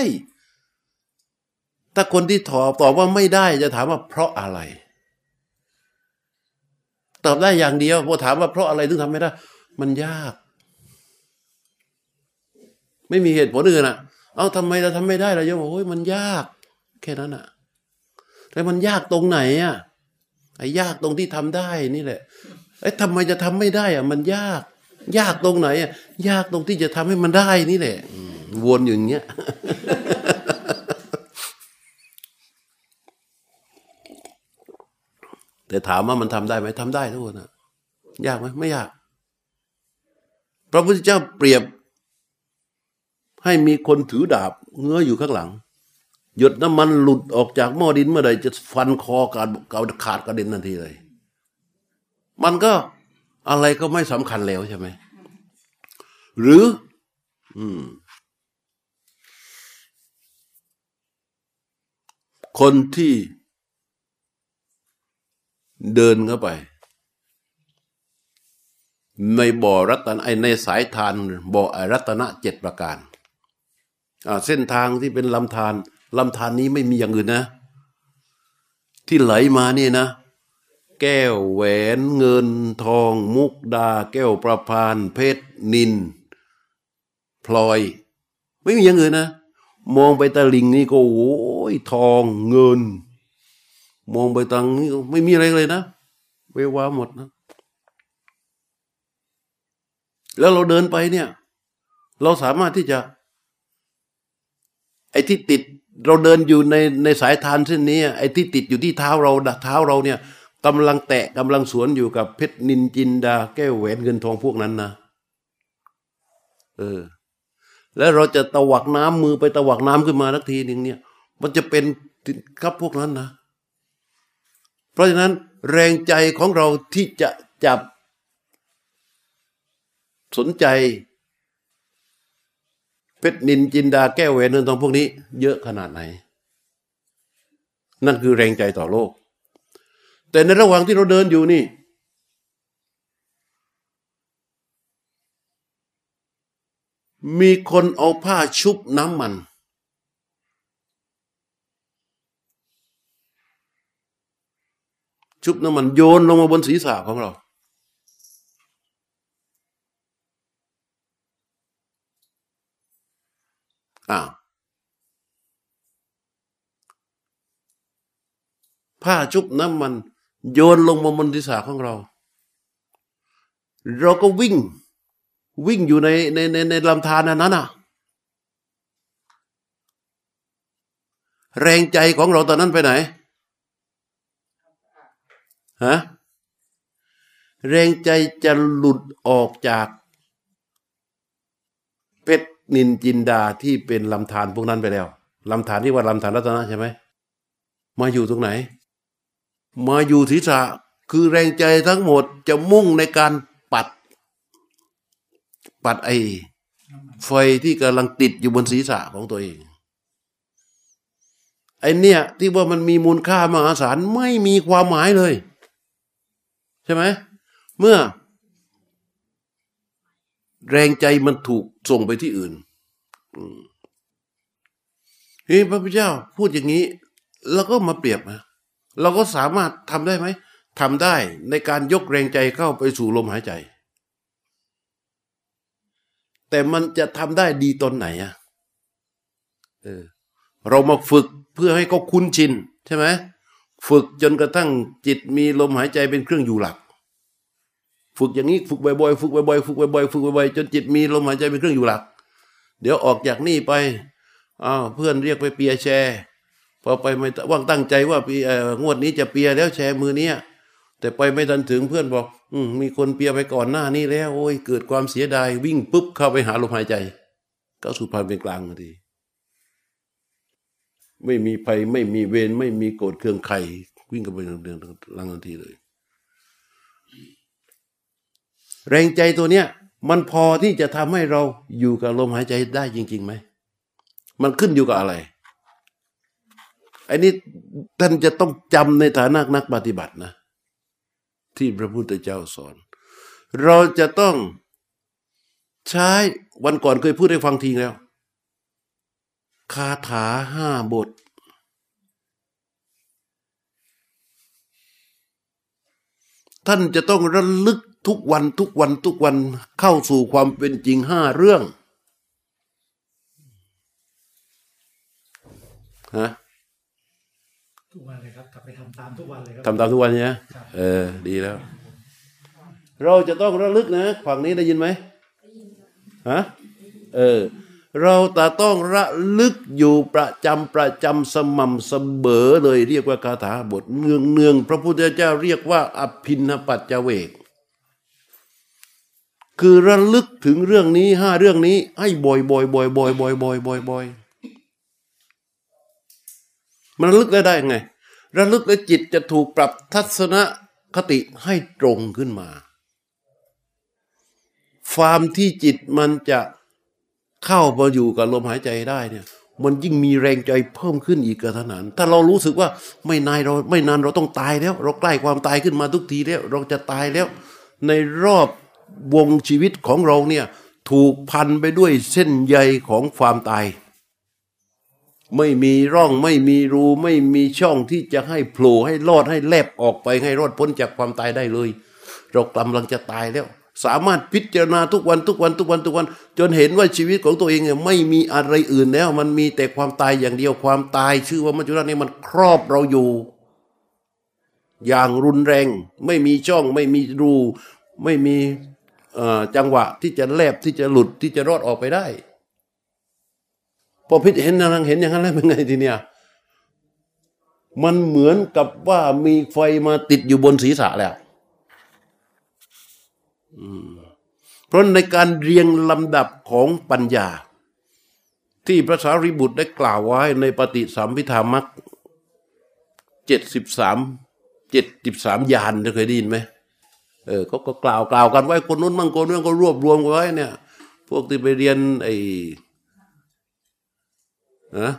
ถ้าคนที่ตอบตอบว่าไม่ได้จะถามว่าเพราะอะไร ตอบได้อย่างเดียวพอถามว่าเพราะอะไรถึงทำไม่ได้ มันยาก ไม่มีเหตุผลอื่นอะ เอาทำไมเราทำไม่ได้เราจะบอกโอ้ยมันยาก แค่นั้นอะแต่มันยากตรงไหนอะไอ้ยากตรงที่ทำได้นี่แหละ ไอ้ทำไมจะทำไม่ได้อะมันยาก ยากตรงไหนอะยากตรงที่จะทำให้มันได้นี่แหละวนอยู่อย่างเงี้ยแต่ถามว่ามันทำได้ไหมทำได้ทุกคนนะยากไหมไม่ยาก พระพุทธเจ้าเปรียบ ให้มีคนถือดาบ เงื้ออยู่ข้างหลัง หยดน้ำมันหลุดออกจากหม้อดินเมื่อใดจะฟันคอขาดขาดกระเด็นทันทีเลย มันก็อะไรก็ไม่สำคัญแล้วใช่ไหม หรือ อืม คนที่เดินเข้าไป ในบ่อรัตนไอในสายทานบ่อรัตนะเจ็ดประการเส้นทางที่เป็นลำธารลำธารนี้ไม่มีอย่างอื่นนะ ที่ไหลมานี่นะ แก้วแหวนเงินทองมุกดา แก้วประพาน เพชรนิน พลอย ไม่มีอย่างอื่นนะ มองไปตะลิงนี่ก็โอ้ยทองเงิน มองไปทางนี้ก็ไม่มีอะไรเลยนะเววาหมดนะ แล้วเราเดินไปเนี่ย เราสามารถที่จะ ไอ้ที่ติดเราเดินอยู่ในในสายทานเส้นนี้ไอ้ที่ติดอยู่ที่เท้าเราเท้าเราเนี่ย กำลังแตะกำลังสวนอยู่กับเพชรนินจินดา แก้วแหวนเงินทองพวกนั้นนะเออ แล้วเราจะตวักน้ำมือไปตวักน้ำขึ้นมาทักทีหนึ่งเนี่ย มันจะเป็นครับพวกนั้นนะ เพราะฉะนั้นแรงใจของเราที่จะจับสนใจ เพชรนินจินดาแก้วแหวนเงินทองพวกนี้ เยอะขนาดไหน นั่นคือแรงใจต่อโลก แต่ในระหว่างที่เราเดินอยู่นี่ มีคนเอาผ้าชุบน้ำมัน ชุบน้ำมันโยนลงมาบนศีรษะของเราอ้าวผ้าชุบน้ำมัน โยนลงมาบนศีรษะของเรา เราก็วิ่งวิ่งอยู่ในในในในลำธารนั้นน่ะ แรงใจของเราตอนนั้นไปไหนฮะแรงใจจะหลุดออกจากเพชรนินจินดาที่เป็นลำธารพวกนั้นไปแล้วลำธารที่ว่าลำธารรัตนะใช่ไหมมาอยู่ตรงไหน มาอยู่ศีรษะคือแรงใจทั้งหมดจะมุ่งในการปัด ปัดไอไฟที่กำลังติดอยู่บนศีรษะของตัวเอง ไอเนี่ยที่ว่ามันมีมูลค่ามหาศาลไม่มีความหมายเลย ใช่ไหมเมื่อ แรงใจมันถูกส่งไปที่อื่นเฮ้ยพระพุทธเจ้าพูดอย่างนี้เราก็มาเปรียบนะ เราก็สามารถทำได้ไหมทำได้ในการยกแรงใจเข้าไปสู่ลมหายใจ แต่มันจะทำได้ดีตอนไหนอะเออเรามาฝึกเพื่อให้เขาคุ้นชินใช่ไหมฝึกจนกระทั่งจิตมีลมหายใจเป็นเครื่องอยู่หลัก ฝึกอย่างนี้ฝึกบ่อยๆฝึกบ่อยๆฝึกบ่อยๆฝึกบ่อยๆจนจิตมีลมหายใจเป็นเครื่องอยู่หลัก เดี๋ยวออกจากนี่ไปอ้าวเพื่อนเรียกไปเปียแชร์ พอไปไม่ว่างตั้งใจว่าปีงวดนี้จะเปียแล้วแชร์มือเนี้ยแต่ไปไม่ทันถึงเพื่อนบอก อืมีคนเปียไปก่อนหน้านี้แล้ว โอ้ยเกิดความเสียดายวิ่งปุ๊บเข้าไปหาลมหายใจ ก็สุพรรณเป็นกลางทีไม่มีภัยไม่มีเวรไม่มีโกรธเคืองใครวิ่งกันไปเดินลังทันทีเลย แรงใจตัวเนี้ย มันพอที่จะทำให้เราอยู่กับลมหายใจได้จริงๆไหมมันขึ้นอยู่กับอะไร อันนี้ท่านจะต้องจำในฐานะนักปฏิบัตินะ ที่พระพุทธเจ้าสอน เราจะต้องใช้วันก่อนเคยพูดให้ฟังทีแล้ว คาถาห้าบท ท่านจะต้องระลึกทุกวันทุกวันทุกวันเข้าสู่ความเป็นจริงห้าเรื่องฮะ
ทุกวันเลยครับกลับไปทำตามทุกวันเลยครับ
ทำตามทุกวันเนี่ยเออ ดีแล้ว เราจะต้องระลึกนะฝั่งนี้ได้ยินไหมฮะเออ เราแต่ต้องระลึกอยู่ประจำประจำสม่ำเสมอเลยเรียกว่าคาถาบทเนืองเนืองพระพุทธเจ้าเรียกว่า อภินปัจจเวก คือระลึกถึงเรื่องนี้ห้าเรื่องนี้ ให้บ่อยบ่อยบ่อยบ่อยบ่อยบ่อยบ่อย มันระลึกได้ได้ไง ระลึกแล้วจิตจะถูกปรับทัศนคติให้ตรงขึ้นมาฟามที่จิตมันจะเข้ามาอยู่กับลมหายใจได้เนี่ยมันยิ่งมีแรงใจเพิ่มขึ้นอีกกระทันหันถ้าเรารู้สึกว่าไม่นายเราไม่นานเราต้องตายแล้ว เราใกล้ความตายขึ้นมาทุกทีแล้ว เราจะตายแล้ว ในรอบวงชีวิตของเราเนี่ยถูกพันไปด้วยเส้นใยของความตาย ไม่มีร่องไม่มีรูไม่มีช่องที่จะให้โผล่ให้รอดให้แลบออกไปให้รอดพ้นจากความตายได้เลย เรากำลังจะตายแล้ว สามารถพิจารณาทุกวันทุกวันทุกวันทุกวัน จนเห็นว่าชีวิตของตัวเองเนี่ยไม่มีอะไรอื่นแล้ว มันมีแต่ความตายอย่างเดียวความตาย ชื่อว่ามัจจุราชนี่มันครอบเราอยู่ อย่างรุนแรง ไม่มีช่องไม่มีรู ไม่มีจังหวะที่จะแลบที่จะหลุดที่จะรอดออกไปได้ พอพิจเห็นนางเห็นอย่างนั้นแล้วเป็นไงทีเนี้ยมันเหมือนกับว่ามีไฟมาติดอยู่บนศีรษะแล้วเพราะในการเรียงลำดับของปัญญา ที่พระสารีบุตรได้กล่าวไว้ในปฏิสัมพิธามักเจ็ดสิบสามเจ็ดสิบสามยานเคยได้ยินไหมเออก็กล่าวกล่าวกันไว้คนนู้นมั่งคนนู้นก็รวบรวมไว้เนี่ย พวกที่ไปเรียนไอ นะ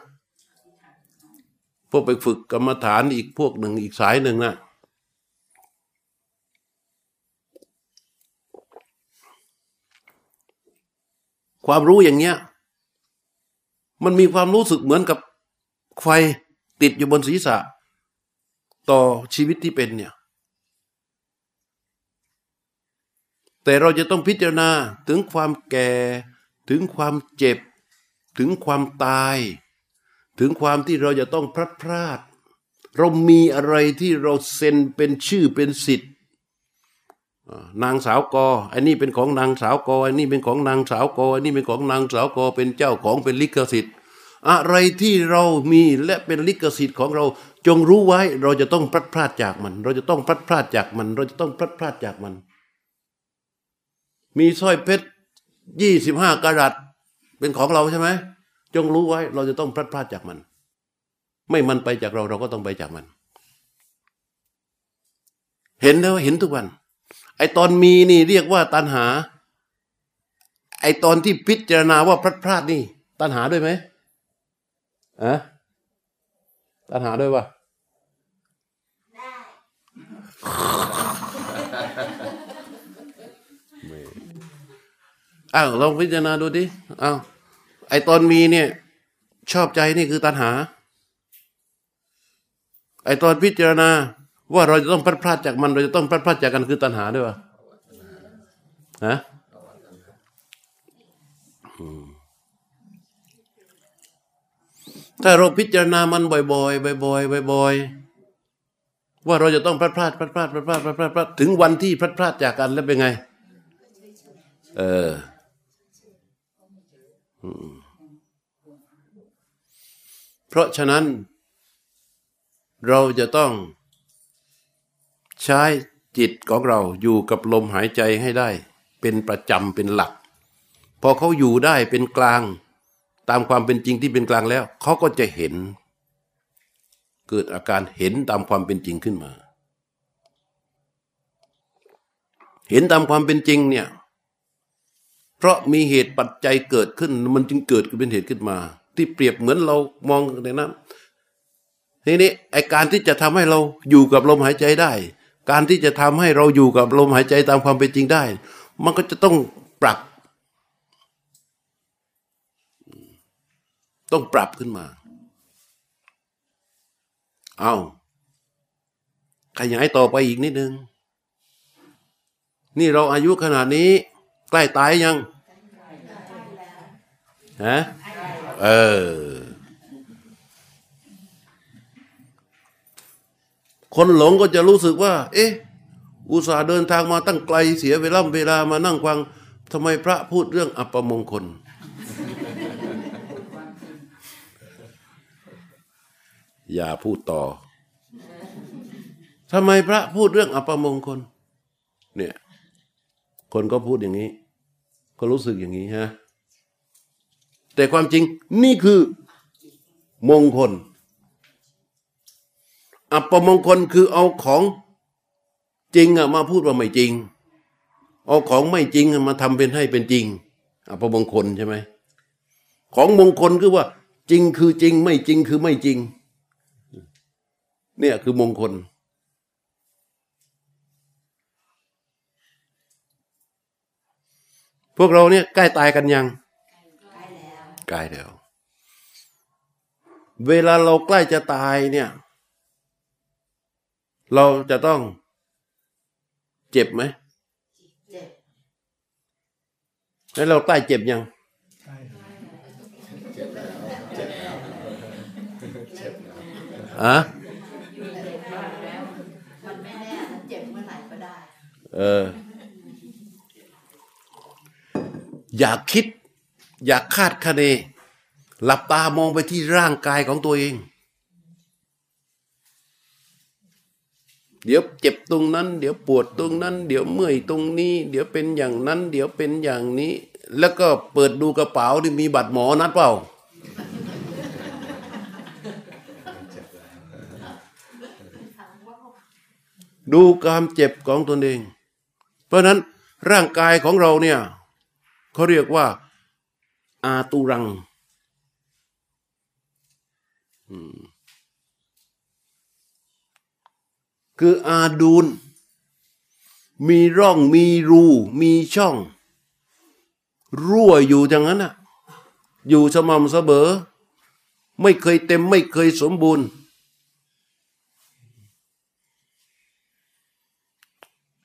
พวกไปฝึกกรรมฐานอีกพวกหนึ่งอีกสายหนึ่งนะความรู้อย่างเงี้ย มันมีความรู้สึกเหมือนกับไฟติดอยู่บนศีรษะ ต่อชีวิตที่เป็นเนี่ย แต่เราจะต้องพิจารณาถึงความแก่ถึงความเจ็บ ถึงความตาย ถึงความที่เราจะต้องพลัดพรากเรามีอะไรที่เราเซ็นเป็นชื่อเป็นสิทธิ์นางสาวกออันนี้เป็นของนางสาวกออันนี้เป็นของนางสาวกออันนี้เป็นของนางสาวกอเป็นเจ้าของเป็นลิขสิทธิ์ อะไรที่เรามีและเป็นลิขสิทธิ์ของเรา จงรู้ไว้เราจะต้องพลัดพรากจากมัน เราจะต้องพลัดพรากจากมัน เราจะต้องพลัดพรากจากมัน มีสร้อยเพชรยี่สิบห้ากะรัตเป็นของเราใช่ไหม จงรู้ไว้เราจะต้องพลัดพรากจากมัน ไม่มันไปจากเราเราก็ต้องไปจากมัน เห็นแล้วเห็นทุกวัน ไอตอนมีนี่เรียกว่าตัณหา ไอตอนที่พิจารณาว่าพลัดพรากนี่ ตัณหาด้วยไหมอะตัณหาด้วยวะอ้าวลองพิจารณาดูดิอ้าว ไอตอนมีเนี่ย ชอบใจนี่คือตัณหา ไอตอนพิจารณา ว่าเราจะต้องพลัดพรากจากมัน เราจะต้องพลัดพรากจากกันคือตัณหาด้วยวะฮะถ้าเราพิจารณามันบ่อยๆบ่อยๆบ่อยๆว่าเราจะต้องพลัดพรากพลัดพรากพลัดพรากพลาดถึงวันที่พลัดพรากจากกันแล้วเป็นไง เอออืม เพราะฉะนั้น เราจะต้องใช้จิตของเราอยู่กับลมหายใจให้ได้ เป็นประจำเป็นหลัก พอเขาอยู่ได้เป็นกลาง ตามความเป็นจริงที่เป็นกลางแล้ว เขาก็จะเห็น เกิดอาการเห็นตามความเป็นจริงขึ้นมา เห็นตามความเป็นจริงเนี่ย เพราะมีเหตุปัจจัยเกิดขึ้น มันจึงเกิดเป็นเหตุขึ้นมา ที่เปรียบเหมือนเรามองในนั้นทีนี้ไอการที่จะทำให้เราอยู่กับลมหายใจได้ การที่จะทำให้เราอยู่กับลมหายใจตามความเป็นจริงได้ มันก็จะต้องปรับ ต้องปรับขึ้นมา เอาขยายต่อไปอีกนิดนึง นี่เราอายุขนาดนี้ ใกล้ตายยัง ฮะเออ คนหลงก็จะรู้สึกว่า เอ๊ะ อุตส่าห์เดินทางมาตั้งไกลเสียเวลาเวลามานั่งฟังทำไมพระพูดเรื่องอัปมงคล อย่าพูดต่อทำไมพระพูดเรื่องอัปมงคล เนี่ย คนก็พูดอย่างนี้ ก็รู้สึกอย่างนี้ฮะ แต่ความจริงนี่คือมงคล อัปมงคลคือเอาของจริงอะมาพูดว่าไม่จริง เอาของไม่จริงมาทำเป็นให้เป็นจริง อัปมงคลใช่ไหมของมงคลคือว่า จริงคือจริง ไม่จริงคือไม่จริง เนี่ยคือมงคลพวกเราเนี่ยใกล้ตายกันยัง ใกล้แล้ว เวลาเราใกล้จะตายเนี่ย เราจะต้องเจ็บไหม
เจ็บ
แล้วเราใต้เจ็บยัง
ใช่ครับ
อะ
มันไม่แน่มันเจ็บเมื่อไหร่ก็ได้
เออ อย่าคิด อย่าคาดคะเน หลับตามองไปที่ร่างกายของตัวเอง เดี๋ยวเจ็บตรงนั้น เดี๋ยวปวดตรงนั้น เดี๋ยวเมื่อยตรงนี้ เดี๋ยวเป็นอย่างนั้น เดี๋ยวเป็นอย่างนี้ แล้วก็เปิดดูกระเป๋าที่มีบัตรหมอนัดเปล่าดูความเจ็บของตนเอง เพราะฉะนั้นร่างกายของเราเนี่ยเขาเรียกว่า อาตุรังคืออาดูน มีร่องมีรูมีช่อง รั่วอยู่อย่างนั้นน่ะอยู่สม่ำเสมอ ไม่เคยเต็มไม่เคยสมบูรณ์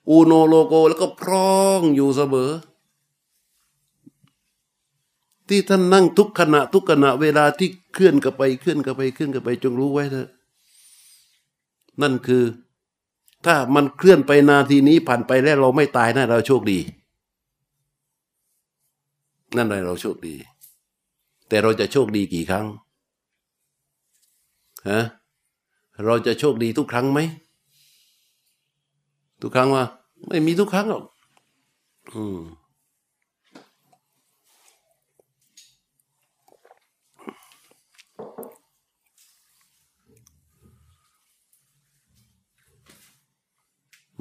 อูโนโลโกแล้วก็พร่องอยู่เสมอ ที่ท่านนั่งทุกขณะทุกขณะเวลาที่เคลื่อนกับไปเคลื่อนกับไปเคลื่อนกับไปจงรู้ไว้เถอะนั่นคือ ถ้ามันเคลื่อนไปนาทีนี้ผ่านไปแล้วเราไม่ตายนะเราโชคดี นั่นเลยเราโชคดี แต่เราจะโชคดีกี่ครั้งฮะเราจะโชคดีทุกครั้งไหมทุกครั้งว่า ไม่มีทุกครั้งหรอกอืม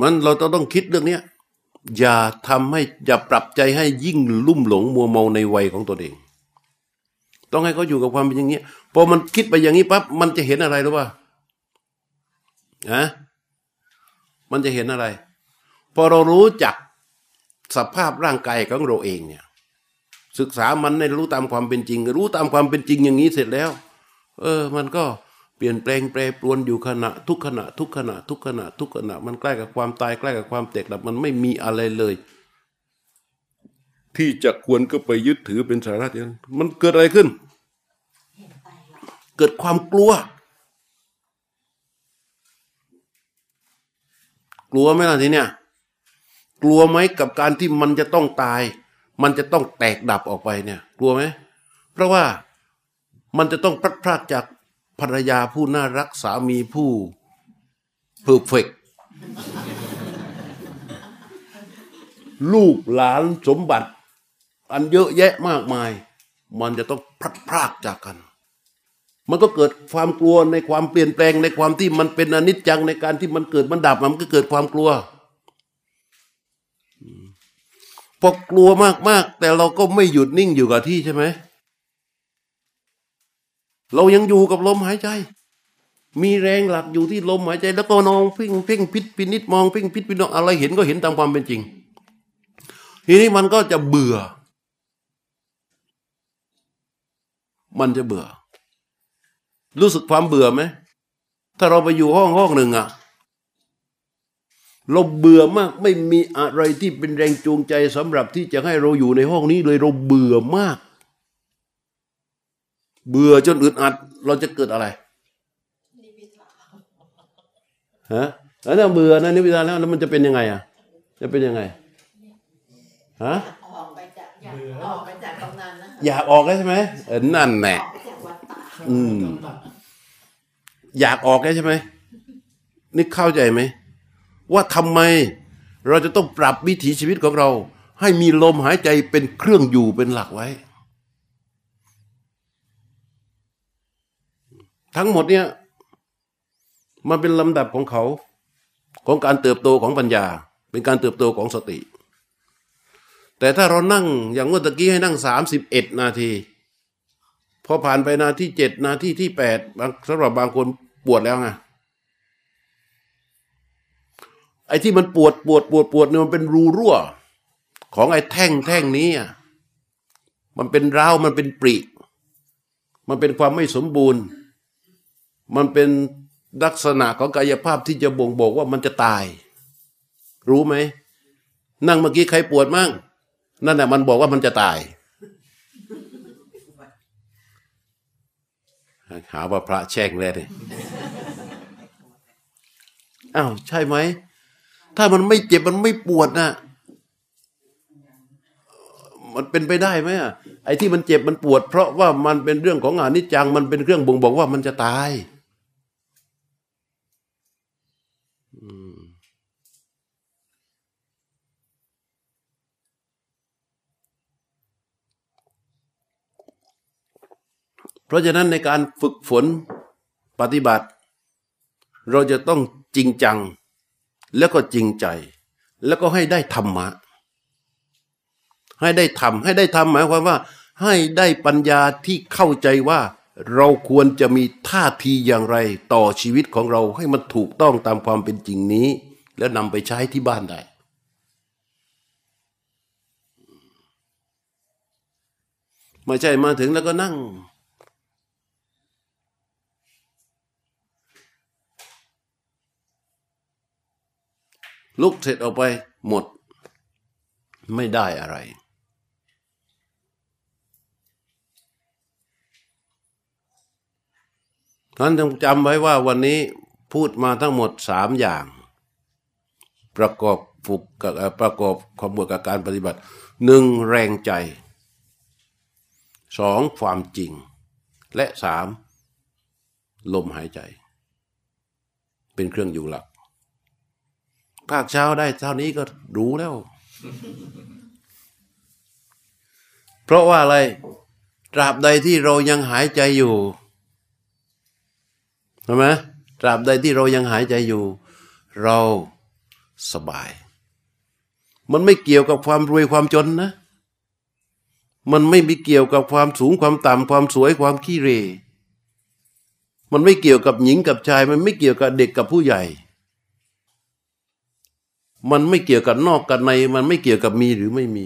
มันเราต้องต้องคิดเรื่องเนี้ยอย่าทำให้อย่าปรับใจให้ยิ่งลุ่มหลงมัวเมาในวัยของตัวเอง ต้องให้เขาอยู่กับความเป็นอย่างนี้พอมันคิดไปอย่างนี้ปั๊บมันจะเห็นอะไรรู้ป่ะฮะมันจะเห็นอะไร พอเรารู้จักสภาพร่างกายของเราเองเนี่ย ศึกษามันในรู้ตามความเป็นจริง รู้ตามความเป็นจริงอย่างนี้เสร็จแล้ว เออ มันก็ เปลี่ยนแปลงแปรปรวนอยู่ขณะทุกขณะทุกขณะทุกขณะทุกขณะมันใกล้กับความตายใกล้กับความแตกดับมันไม่มีอะไรเลย ที่จะควรก็ไปยึดถือเป็นสาระอย่างนั้นมันเกิดอะไรขึ้น เกิดความกลัว กลัวไหมล่ะทีเนี้ยกลัวไหมกับการที่มันจะต้องตาย มันจะต้องแตกดับออกไปเนี่ย กลัวไหมเพราะว่ามันจะต้องพลัดพรากจาก ภรรยาผู้น่ารักสามีผู้เพอร์เฟกลูกหลานสมบัติ อันเยอะแยะมากมาย มันจะต้องพลัดพรากจากกัน มันก็เกิดความกลัวในความเปลี่ยนแปลงในความที่มันเป็นอนิจจังในการที่มันเกิดมันดับมันก็เกิดความกลัวพอกลัวมากๆ แต่เราก็ไม่หยุดนิ่งอยู่กับที่ใช่ไหม เรายังอยู่กับลมหายใจ มีแรงหลักอยู่ที่ลมหายใจ แล้วก็นองเพ่งเพ่งพิษพินิษมองเพ่งพิษพินองอะไรเห็นก็เห็นตามความเป็นจริง ทีนี้มันก็จะเบื่อ มันจะเบื่อ รู้สึกความเบื่อไหมถ้าเราไปอยู่ห้องห้องหนึ่งอะเราเบื่อมากไม่มีอะไรที่เป็นแรงจูงใจสำหรับที่จะให้เราอยู่ในห้องนี้เลยเราเบื่อมาก เบื่อจนอึดอัด เราจะเกิดอะไรฮะแล้วถ้าเบื่อนะนิพพานแล้วแล้วมันจะเป็นยังไงอะ จะเป็นยังไงฮะ
ออกไปจากอยากออกไปจากตรงนั้นนะ
อยากออกแล้วใช่ไหมเออนั่นแหละ
ออกไปจากวัดตา
อืมอยากออกแล้วใช่ไหมนี่เข้าใจไหมว่าทำไมเราจะต้องปรับวิถีชีวิตของเรา ให้มีลมหายใจเป็นเครื่องอยู่เป็นหลักไว้ ทั้งหมดเนี่ยมันเป็นลำดับของเขาของการเติบโตของปัญญา เป็นการเติบโตของสติ แต่ถ้าเรานั่งอย่างเมื่อตะกี้ให้นั่งสามสิบเอ็ดนาที พอผ่านไปนาทีเจ็ดนาทีที่แปดบางสำหรับบางคนปวดแล้วไงไอ้ที่มันปวดปวดปวดปวดเนี่ยมันเป็นรูรั่ว ของไอ้แท่งแท่งนี้มันเป็นร้าวมันเป็นปริ มันเป็นความไม่สมบูรณ์ มันเป็นลักษณะของกายภาพที่จะบ่งบอกว่ามันจะตาย รู้ไหม นั่งเมื่อกี้ใครปวดมั่งนั่นแหละมันบอกว่ามันจะตาย หาว่าพระแช่งแล้วเนี่ยอ้าวใช่ไหม ถ้ามันไม่เจ็บมันไม่ปวดนะมันเป็นไปได้ไหมอะไอ้ที่มันเจ็บมันปวด เพราะว่ามันเป็นเรื่องของอนิจจัง มันเป็นเรื่องบ่งบอกว่ามันจะตาย เพราะฉะนั้นในการฝึกฝนปฏิบัติ เราจะต้องจริงจัง แล้วก็จริงใจ แล้วก็ให้ได้ธรรมะ ให้ได้ทำให้ได้ทำหมายความว่า ให้ได้ปัญญาที่เข้าใจว่า เราควรจะมีท่าทีอย่างไรต่อชีวิตของเราให้มันถูกต้องตามความเป็นจริงนี้ แล้วนำไปใช้ที่บ้านได้ไม่ใช่มาถึงแล้วก็นั่ง ลุกเสร็จออกไปหมด ไม่ได้อะไร ท่านต้องจำไว้ว่าวันนี้พูดมาทั้งหมดสามอย่าง ประกอบฝึกกับประกอบขบวนกับการปฏิบัติหนึ่งแรงใจสองความจริง และสามลมหายใจ เป็นเครื่องอยู่หลัก ภาคเช้าได้เท่านี้ก็รู้แล้ว เพราะว่าอะไรตราบใดที่เรายังหายใจอยู่ใช่ไหมตราบใดที่เรายังหายใจอยู่ เราสบาย มันไม่เกี่ยวกับความรวยความจนนะ มันไม่มีเกี่ยวกับความสูงความต่ำความสวยความขี้เร มันไม่เกี่ยวกับหญิงกับชาย มันไม่เกี่ยวกับเด็กกับผู้ใหญ่ มันไม่เกี่ยวกับนอกกับใน มันไม่เกี่ยวกับมีหรือไม่มี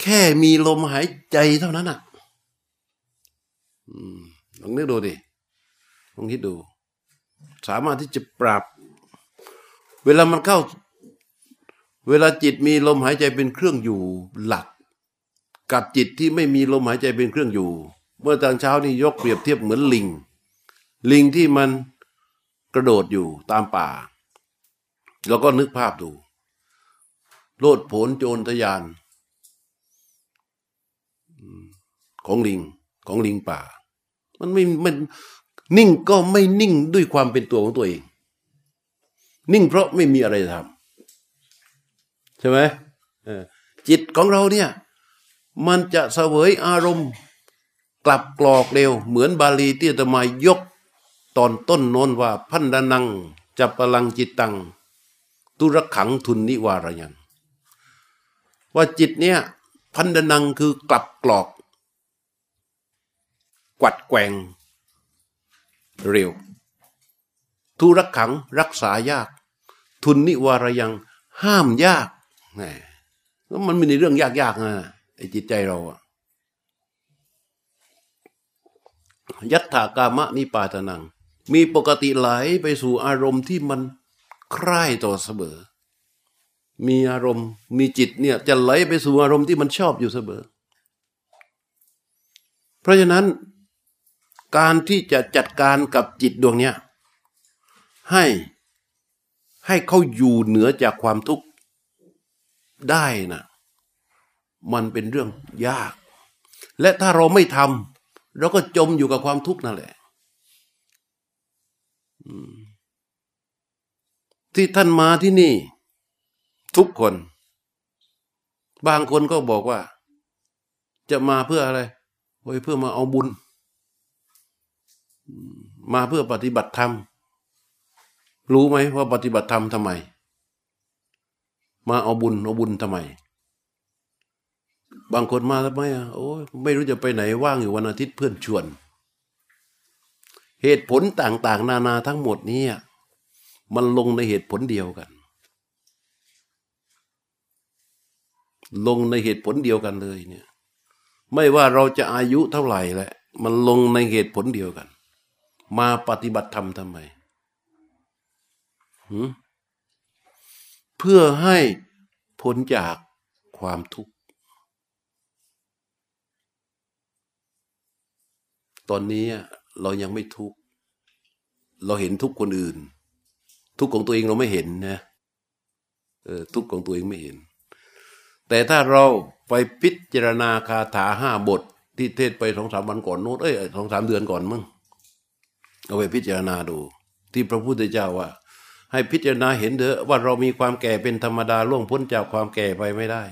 แค่มีลมหายใจเท่านั้นอะลองนึกดูดิลองคิดดู สามารถที่จะปรับ เวลามันเข้า เวลาจิตมีลมหายใจเป็นเครื่องอยู่หลัก กับจิตที่ไม่มีลมหายใจเป็นเครื่องอยู่ เมื่อตอนเช้านี่ยกเปรียบเทียบเหมือนลิง ลิงที่มันกระโดดอยู่ตามป่า แล้วก็นึกภาพดู โลดโผนโจรทะยาน ของลิงของลิงป่า มันไม่มันนิ่งก็ไม่นิ่งด้วยความเป็นตัวของตัวเอง นิ่งเพราะไม่มีอะไรทำใช่ไหมจิตของเราเนี่ย มันจะเสวยอารมณ์กลับกรอกเร็ว เหมือนบาลีที่อาตมายกตอนต้นโน้นว่าพันดานังจับพลังจิตตัง ตุรขังทุนนิวารยัง ว่าจิตเนี่ยพันดนังคือกลับกรอก กวัดแกงเร็วทุรขังรักษายาก ทุนนิวารยังห้ามยากแหมแล้วมันมีในเรื่องยากๆนะไอ้จิตใจเราอะยัตถากามะนิปาตนัง มีปกติไหลไปสู่อารมณ์ที่มัน ใคร่ต่อเสมอ มีอารมณ์มีจิตเนี่ยจะไหลไปสู่อารมณ์ที่มันชอบอยู่เสมอ เพราะฉะนั้น การที่จะจัดการกับจิตดวงเนี้ยให้ให้เขาอยู่เหนือจากความทุกข์ได้นะมันเป็นเรื่องยาก และถ้าเราไม่ทำเราก็จมอยู่กับความทุกข์นั่นแหละ ที่ท่านมาที่นี่ ทุกคน บางคนก็บอกว่า จะมาเพื่ออะไรเฮ้ยเพื่อมาเอาบุญ มาเพื่อปฏิบัติธรรม รู้ไหมว่าปฏิบัติธรรมทำไม มาเอาบุญเอาบุญทำไม บางคนมาทำไมอะโอ้ยไม่รู้จะไปไหนว่างอยู่วันอาทิตย์เพื่อนชวน เหตุผลต่าง ๆ นานาทั้งหมดนี้อะ มันลงในเหตุผลเดียวกัน ลงในเหตุผลเดียวกันเลยเนี่ย ไม่ว่าเราจะอายุเท่าไหร่แหละ มันลงในเหตุผลเดียวกัน มาปฏิบัติธรรมทำไมเพื่อให้พ้นจากความทุกข์ ตอนนี้เรายังไม่ทุกข์ เราเห็นทุกข์คนอื่น ทุกข์ของตัวเองเราไม่เห็นนะเออทุกข์ของตัวเองไม่เห็น แต่ถ้าเราไปพิจารณาคาถาห้าบท ที่เทศไปสองสามวันก่อนโน้ตเอ้ยสองสามเดือนก่อนมั้งเอาไปพิจารณาดู ที่พระพุทธเจ้าว่า ให้พิจารณาเห็นเถอะว่าเรามีความแก่เป็นธรรมดาล่วงพ้นจากความแก่ไปไม่ได้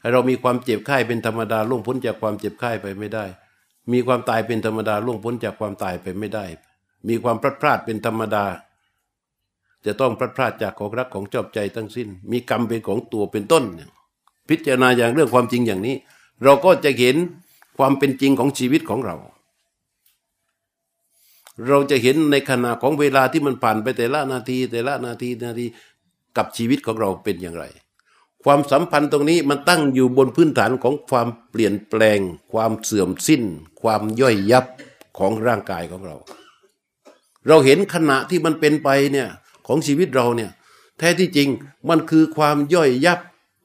ให้เรามีความเจ็บไข้เป็นธรรมดาล่วงพ้นจากความเจ็บไข้ไปไม่ได้ มีความตายเป็นธรรมดาล่วงพ้นจากความตายไปไม่ได้ มีความพลัดพรากเป็นธรรมดา จะต้องพลัดพรากจากของรักของชอบใจทั้งสิ้น มีกรรมเป็นของตัวเป็นต้น พิจารณาอย่างเรื่องความจริงอย่างนี้ เราก็จะเห็นความเป็นจริงของชีวิตของเรา เราจะเห็นในขณะของเวลาที่มันผ่านไปแต่ละนาที แต่ละนาทีนาทีกับชีวิตของเราเป็นอย่างไร ความสัมพันธ์ตรงนี้มันตั้งอยู่บนพื้นฐานของความเปลี่ยนแปลง ความเสื่อมสิ้น ความย่อยยับของร่างกายของเรา เราเห็นขณะที่มันเป็นไปเนี่ย ของชีวิตเราเนี่ยแท้ที่จริงมันคือความย่อยยับ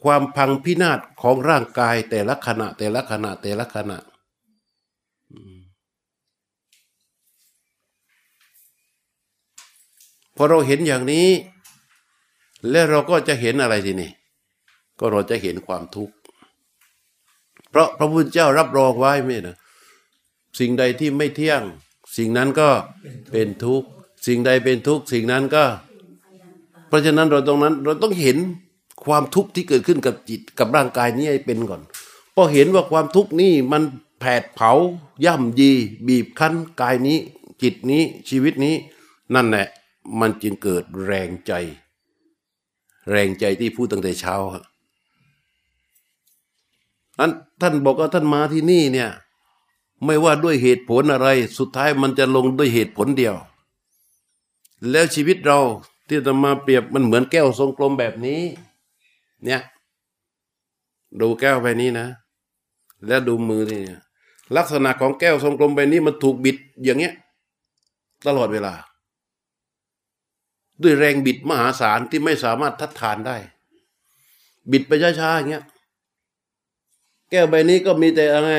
ความพังพินาศของร่างกายแต่ละขณะ แต่ละขณะแต่ละขณะพอเราเห็นอย่างนี้ แล้วเราก็จะเห็นอะไรทีนี้ก็เราจะเห็นความทุกข์เพราะพระพุทธเจ้ารับรองไว้ไม่นะสิ่งใดที่ไม่เที่ยง สิ่งนั้นก็เป็นทุกข์ สิ่งใดเป็นทุกข์ สิ่งนั้นก็ เพราะฉะนั้นเราตรงนั้นเราต้องเห็นความทุกข์ที่เกิดขึ้นกับจิตกับร่างกายนี้ให้เป็นก่อนพอเห็นว่าความทุกข์นี่มันแผดเผา ย่ำยี บีบคั้นกายนี้ จิตนี้ชีวิตนี้ นั่นแหละมันจึงเกิดแรงใจ แรงใจที่พูดตั้งแต่เช้าครับอันท่านบอกว่าท่านมาที่นี่เนี่ย ไม่ว่าด้วยเหตุผลอะไร สุดท้ายมันจะลงด้วยเหตุผลเดียว แล้วชีวิตเรา ที่จะมาเปรียบมันเหมือนแก้วทรงกลมแบบนี้ เนี่ย ดูแก้วใบนี้นะ แล้วดูมือนี่เนี่ยลักษณะของแก้วทรงกลมใบนี้มันถูกบิดอย่างเงี้ย ตลอดเวลา ด้วยแรงบิดมหาศาลที่ไม่สามารถทัดทานได้ บิดไปช้าๆอย่างเงี้ย แก้วใบนี้ก็มีแต่อะไร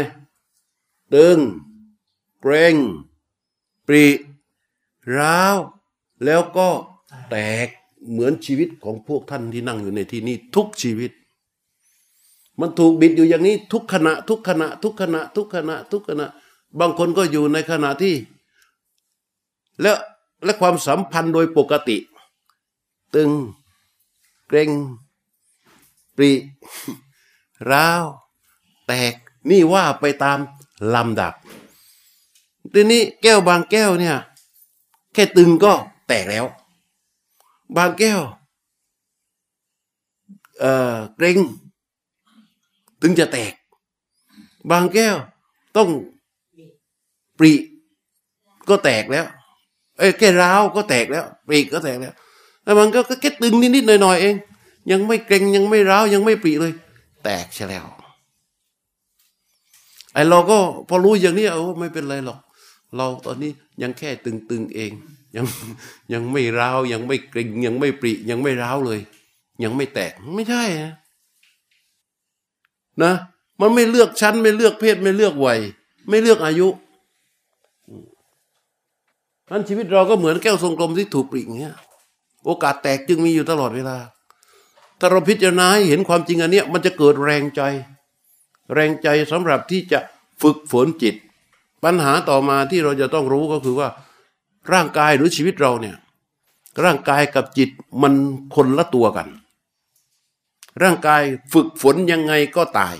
ตึงเกรงปรีร้าว แล้วก็ แตกเหมือนชีวิตของพวกท่านที่นั่งอยู่ในที่นี้ทุกชีวิต มันถูกบิดอยู่อย่างนี้ทุกขณะ ทุกขณะ ทุกขณะ ทุกขณะ ทุกขณะ บางคนก็อยู่ในขณะที่ แล้วและความสัมพันธ์โดยปกติ ตึง เกรงปรีร้าว แตกนี่ว่าไปตามลำดับ ทีนี้แก้วบางแก้วเนี่ย แค่ตึงก็แตกแล้ว บางแก้ว เอ่อเกรงถึงจะแตก บางแก้วต้องปรีก็แตกแล้ว เอ้แค่ร้าวก็แตกแล้ว ปรีก็แตกแล้วแต่มันก็แค่ตึงนิดๆหน่อยๆเอง ยังไม่เกรงยังไม่ร้าวยังไม่ปรีเลย แตกใช่แล้วไอ้เราก็พอรู้อย่างนี้เออไม่เป็นไรหรอก เราตอนนี้ยังแค่ตึงๆเอง ยังยังไม่ร้าวยังไม่เกรงยังไม่ปริยังไม่ร้าวเลย ยังไม่แตกไม่ใช่นะนะ มันไม่เลือกชั้น ไม่เลือกเพศไม่เลือกวัยไม่เลือกอายุนั้นชีวิตเราก็เหมือนแก้วทรงกลมที่ถูกปริอย่างเงี้ย โอกาสแตกจึงมีอยู่ตลอดเวลาถ้าเราพิจารณาหเห็นความจริงอันเนี้ยมันจะเกิดแรงใจ แรงใจสำหรับที่จะฝึกฝนจิต ปัญหาต่อมาที่เราจะต้องรู้ก็คือว่า ร่างกายหรือชีวิตเราเนี่ย ร่างกายกับจิตมันคนละตัวกัน ร่างกายฝึกฝนยังไงก็ตาย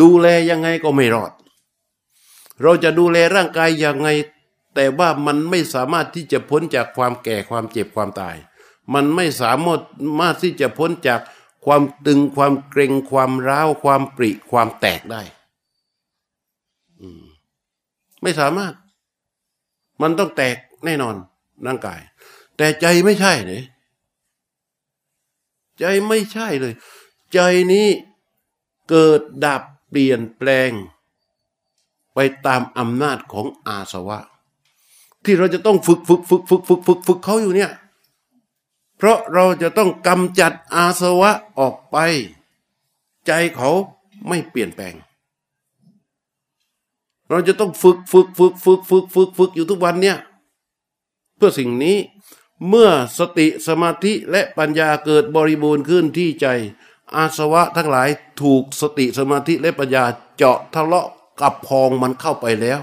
ดูแลยังไงก็ไม่รอด เราจะดูแลร่างกายยังไง แต่ว่ามันไม่สามารถที่จะพ้นจากความแก่ความเจ็บความตาย มันไม่สามารถมาที่จะพ้นจากความตึงความเกรงความร้าวความปริความแตกได้ไม่สามารถ มันต้องแตกแน่นอนร่างกาย แต่ใจไม่ใช่เนี่ยใจไม่ใช่เลย ใจนี้เกิดดับเปลี่ยนแปลง ไปตามอำนาจของอาสวะ ที่เราจะต้องฝึกฝึกฝึกฝึกฝึกฝึกฝึกเขาอยู่เนี่ย เพราะเราจะต้องกำจัดอาสวะออกไป ใจเขาไม่เปลี่ยนแปลง เราจะต้องฝึกฝึกฝึกฝึกฝึกฝึกฝึกอยู่ทุกวันเนี่ยเพื่อสิ่งนี้เมื่อสติสมาธิและปัญญาเกิดบริบูรณ์ขึ้นที่ใจ อาสวะทั้งหลายถูกสติสมาธิและปัญญาเจาะทะเลาะกับพองมันเข้าไปแล้ว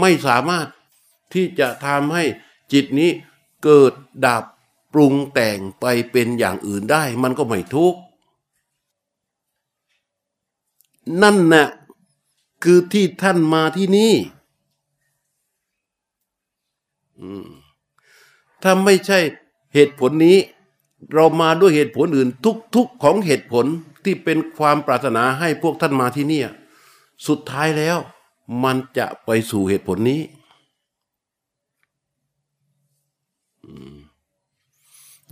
ไม่สามารถที่จะทำให้จิตนี้เกิดดับปรุงแต่งไปเป็นอย่างอื่นได้ มันก็ไม่ทุกข์นั่นน่ะ คือที่ท่านมาที่นี่ถ้าไม่ใช่เหตุผลนี้ เรามาด้วยเหตุผลอื่น ทุกๆของเหตุผลที่เป็นความปรารถนาให้พวกท่านมาที่นี่สุดท้ายแล้ว มันจะไปสู่เหตุผลนี้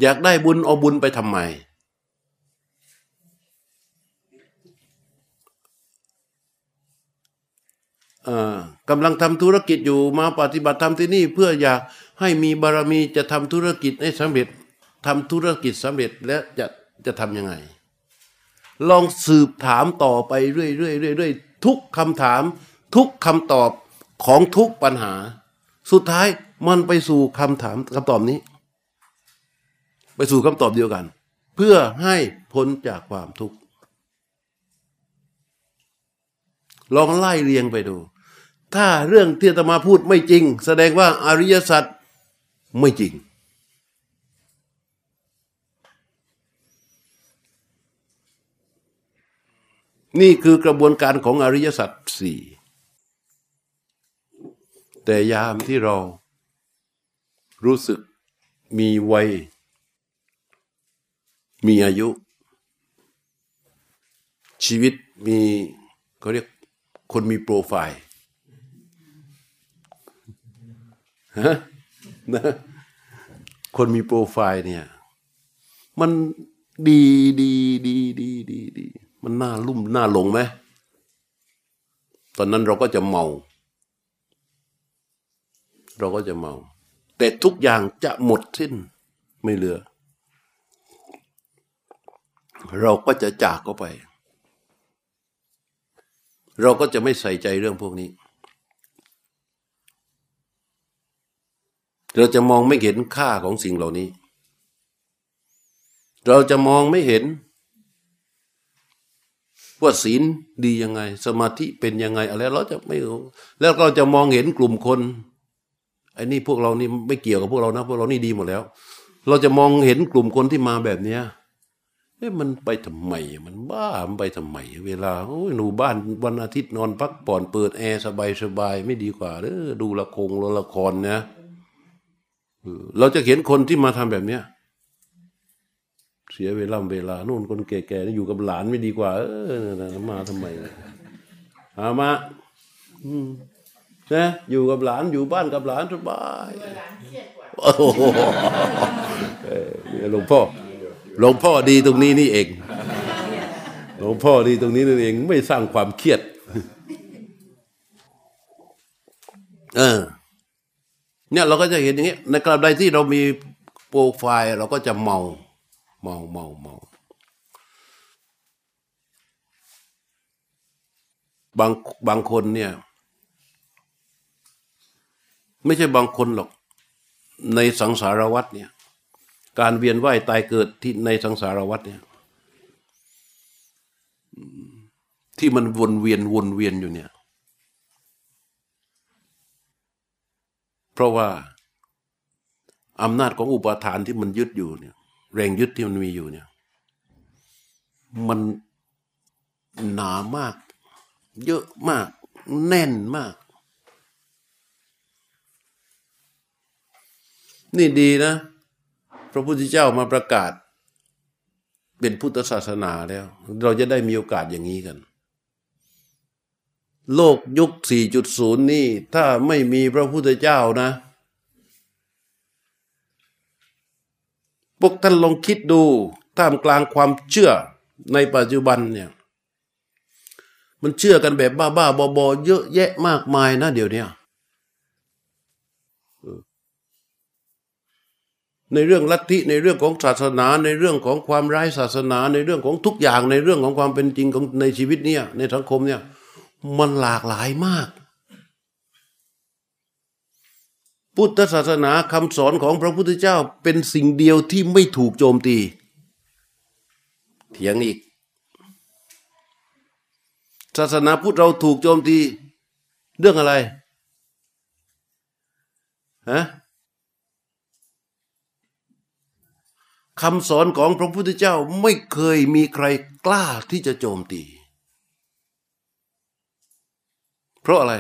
อยากได้บุญเอาบุญไปทำไม กำลังทำธุรกิจอยู่มาปฏิบัติธรรมที่นี่เพื่ออยากให้มีบารมีจะทำธุรกิจให้สำเร็จทำธุรกิจสำเร็จและจะจะทำยังไง ลองสืบถามต่อไปเรื่อยๆเรื่อยๆทุกคำถาม ทุกคำตอบของทุกปัญหา สุดท้ายมันไปสู่คำถามคำตอบนี้ ไปสู่คำตอบเดียวกัน เพื่อให้พ้นจากความทุกข์ ลองไล่เรียงไปดู ถ้าเรื่องที่ตมาพูดไม่จริง แสดงว่าอริยสัจไม่จริง นี่คือกระบวนการของอริยสัจสี่แต่ยามที่เรารู้สึกมีวัย มีอายุ ชีวิตมีเขาเรียก คนมีโปรไฟล์ฮะนะคนมีโปรไฟล์เนี่ย มันดีดีดีดีดีดีมันน่าลุ่มน่าหลงไหมตอนนั้นเราก็จะเมา เราก็จะเมา แต่ทุกอย่างจะหมดสิ้นไม่เหลือ เราก็จะจากเขาไป เราก็จะไม่ใส่ใจเรื่องพวกนี้ เราจะมองไม่เห็นค่าของสิ่งเหล่านี้ เราจะมองไม่เห็นว่าศีลดียังไง สมาธิเป็นยังไงอะไรเราจะไม่รู้แล้วเราจะมองเห็นกลุ่มคนไอ้นี่พวกเรานี่ไม่เกี่ยวกับพวกเรานะพวกเรานี่ดีหมดแล้ว เราจะมองเห็นกลุ่มคนที่มาแบบเนี้ย เอ๊ะมันไปทำไมมันบ้ามันไปทำไมเวลาโอ้ยหนูบ้านวันอาทิตย์นอนพักผ่อนเปิดแอร์สบายสบายไม่ดีกว่าเออดูละครละครนะเราจะเห็นคนที่มาทำแบบเนี้ยเสียเวลาเวลานู่นคนแก่ๆอยู่กับหลานไม่ดีกว่า เออมาทำไมอามานะอยู่กับหลานอยู่บ้านกับหลานสบายโอ้โหหลวงพ่อ หลวงพ่อดีตรงนี้นี่เอง หลวงพ่อดีตรงนี้นี่เองไม่สร้างความเครียด เออ เนี่ยเราก็จะเห็นอย่างนี้ในกรณีใดที่เรามีโปรไฟล์เราก็จะเมา เมาเมาเมาบางบางคนเนี่ย ไม่ใช่บางคนหรอก ในสังสารวัตรเนี่ย การเวียนว่ายตายเกิดที่ในสังสารวัฏเนี่ยที่มันวนเวียนวนเวียนอยู่เนี่ย เพราะว่าอำนาจของอุปาทานที่มันยึดอยู่เนี่ย แรงยึดที่มันมีอยู่เนี่ย มันหนามาก เยอะมาก แน่นมาก นี่ดีนะ พระพุทธเจ้ามาประกาศ เป็นพุทธศาสนาแล้ว เราจะได้มีโอกาสอย่างนี้กัน โลกยุค 4.0 นี่ ถ้าไม่มีพระพุทธเจ้านะ พวกท่านลองคิดดูท่ามกลางความเชื่อในปัจจุบันเนี่ยมันเชื่อกันแบบบ้าๆบอๆเยอะแยะมากมายนะเดี๋ยวนี้ ในเรื่องลัทธิในเรื่องของศาสนา ในเรื่องของความร้ายศาสนา ในเรื่องของทุกอย่างในเรื่องของความเป็นจริงของในชีวิตเนี่ยในสังคมเนี่ยมันหลากหลายมาก พุทธศาสนาคำสอนของพระพุทธเจ้าเป็นสิ่งเดียวที่ไม่ถูกโจมตี เถียงอีก ศาสนาพุทธเราถูกโจมตี เรื่องอะไรฮะ คำสอนของพระพุทธเจ้าไม่เคยมีใครกล้าที่จะโจมตี เพราะอะไร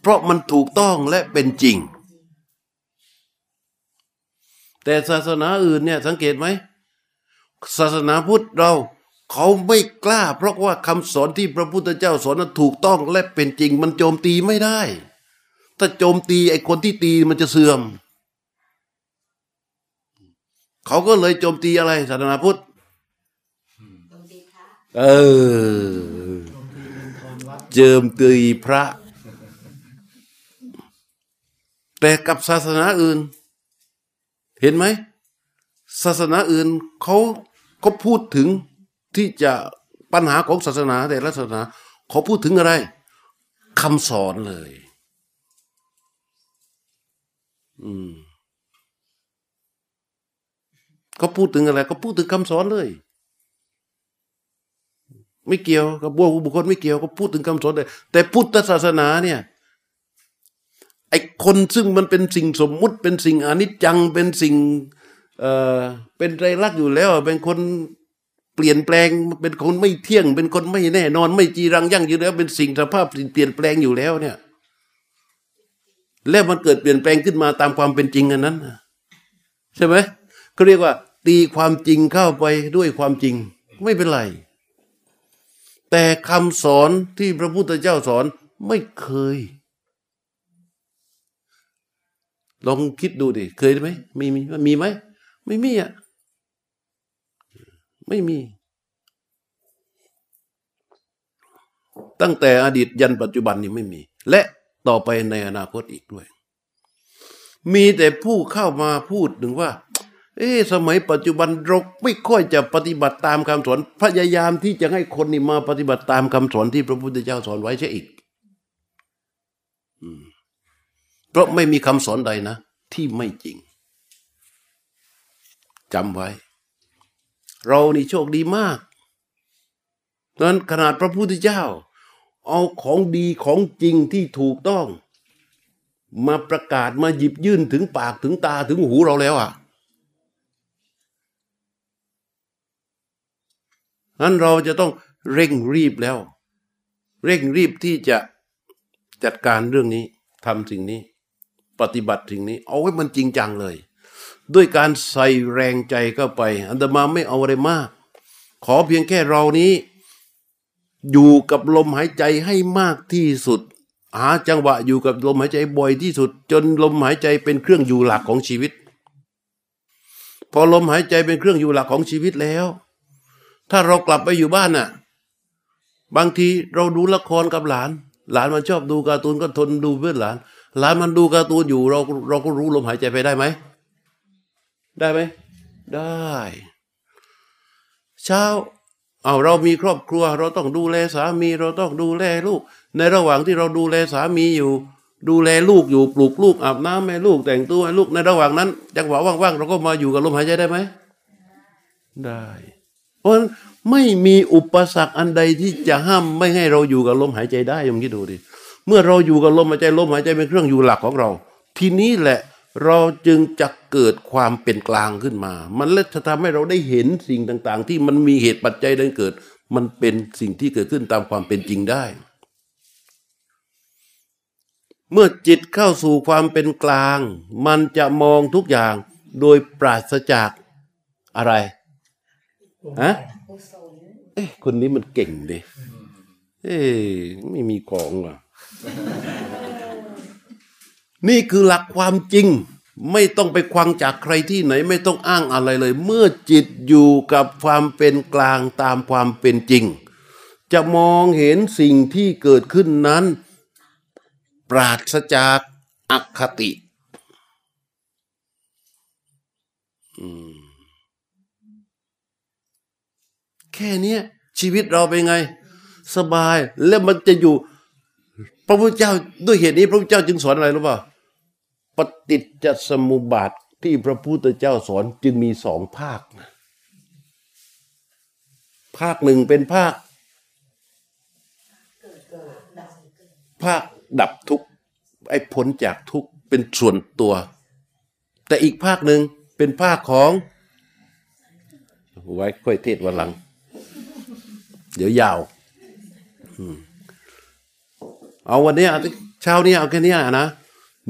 เพราะมันถูกต้องและเป็นจริง แต่ศาสนาอื่นเนี่ยสังเกตไหม ศาสนาพุทธเราเขาไม่กล้า เพราะว่าคำสอนที่พระพุทธเจ้าสอนนั้นถูกต้องและเป็นจริง มันโจมตีไม่ได้ ถ้าโจมตีไอ้คนที่ตีมันจะเสื่อม เขาก็เลยโจมตีอะไรศาสนาพุทธ
ตรงตีค่ะ
เออ
ตรงที่เป็นทอนวัด
เจิมตีพระ แต่กับศาสนาอื่น เห็นไหม ศาสนาอื่นเขาเขาพูดถึงที่จะปัญหาของศาสนาแต่ละศาสนาเขาพูดถึงอะไรคำสอนเลย อืม เขาพูดถึงอะไรเขาพูดถึงคำสอนเลย ไม่เกี่ยวกับบัวบุคคลไม่เกี่ยวก็พูดถึงคำสอนเลยแต่พุทธศาสนาเนี่ยไอคนซึ่งมันเป็นสิ่งสมมุติเป็นสิ่งอนิจจังเป็นสิ่งเอ่อเป็นไรลักษณ์อยู่แล้ว เป็นคนเปลี่ยนแปลงเป็นคนไม่เที่ยง เป็นคนไม่แน่นอน ไม่จีรังยั่งยืนแล้ว เป็นสิ่งสภาพเปลี่ยนแปลงอยู่แล้วเนี่ยแล้วมันเกิดเปลี่ยนแปลงขึ้นมาตามความเป็นจริงอันนั้นใช่ไหมเขาเรียกว่า ตีความจริงเข้าไปด้วยความจริงไม่เป็นไร แต่คำสอนที่พระพุทธเจ้าสอนไม่เคย ลองคิดดูดิ เคยไหมมีมีมีไหม ไม่มีอะ ไม่มี ตั้งแต่อดีตยันปัจจุบันนี่ไม่มี และต่อไปในอนาคตอีกด้วย มีแต่ผู้เข้ามาพูดถึงว่า เอ๊สมัยปัจจุบันเราไม่ค่อยจะปฏิบัติตามคำสอนพยายามที่จะให้คนนี่มาปฏิบัติตามคำสอนที่พระพุทธเจ้าสอนไว้ใช่อีกอืมเพราะไม่มีคำสอนใดนะ ที่ไม่จริงจำไว้ เรานี่โชคดีมากดังนั้นขนาดพระพุทธเจ้า เอาของดีของจริงที่ถูกต้อง มาประกาศมาหยิบยื่นถึงปากถึงตาถึงหูเราแล้วอะ นั้นเราจะต้องเร่งรีบแล้ว เร่งรีบที่จะจัดการเรื่องนี้ทำสิ่งนี้ ปฏิบัติสิ่งนี้ เอาไว้มันจริงจังเลย ด้วยการใส่แรงใจเข้าไป อันตมาไม่เอาอะไรมาก ขอเพียงแค่เรานี้ อยู่กับลมหายใจให้มากที่สุด หาจังหวะอยู่กับลมหายใจบ่อยที่สุด จนลมหายใจเป็นเครื่องอยู่หลักของชีวิต พอลมหายใจเป็นเครื่องอยู่หลักของชีวิตแล้ว ถ้าเรากลับไปอยู่บ้านน่ะ บางทีเราดูละครกับหลาน หลานมันชอบดูการ์ตูนก็ทนดูเพื่อนหลาน หลานมันดูการ์ตูนอยู่เราเราก็รู้ลมหายใจไปได้ไหม ได้ไหม ได้ เช้าเอาเรามีครอบครัว เราต้องดูแลสามี เราต้องดูแลลูก ในระหว่างที่เราดูแลสามีอยู่ ดูแลลูกอยู่ปลูกลูกอาบน้ำให้ลูกแต่งตัวให้ลูกในระหว่างนั้นจังหวะว่างๆเราก็มาอยู่กับลมหายใจได้ไหมได้ เพราะไม่มีอุปสรรคอันใดที่จะห้ามไม่ให้เราอยู่กับลมหายใจได้ยมคิดดูดิเมื่อเราอยู่กับลมหายใจลมหายใจเป็นเครื่องอยู่หลักของเรา ทีนี้แหละเราจึงจะเกิดความเป็นกลางขึ้นมา มันเลยจะทำให้เราได้เห็นสิ่งต่าง ๆ ที่มันมีเหตุปัจจัยดังเกิด มันเป็นสิ่งที่เกิดขึ้นตามความเป็นจริงได้ เมื่อจิตเข้าสู่ความเป็นกลาง มันจะมองทุกอย่างโดยปราศจากอะไร ฮะเอ๊ะคนนี้มันเก่งดิเอ๊ะไม่มีของว่ะนี่คือหลักความจริง ไม่ต้องไปควังจากใครที่ไหน ไม่ต้องอ้างอะไรเลย เมื่อจิตอยู่กับความเป็นกลางตามความเป็นจริง จะมองเห็นสิ่งที่เกิดขึ้นนั้น ปราศจากอคติ อืม แค่เนี้ยชีวิตเราเป็นไง สบายแล้วมันจะอยู่ พระพุทธเจ้าด้วยเหตุนี้พระพุทธเจ้าจึงสอนอะไรรู้ป่ะปฏิจจสมุปบาทที่พระพุทธเจ้าสอนจึงมีสองภาคนะภาคหนึ่งเป็นภาค ภาคดับทุกข์ไอ้พ้นจากทุกข์เป็นส่วนตัว แต่อีกภาคหนึ่งเป็นภาคของไว้ค่อยเทศวันหลัง เดี๋ยวยาวเอาวันนี้เอาเช้านี้เอาแค่นี้นะ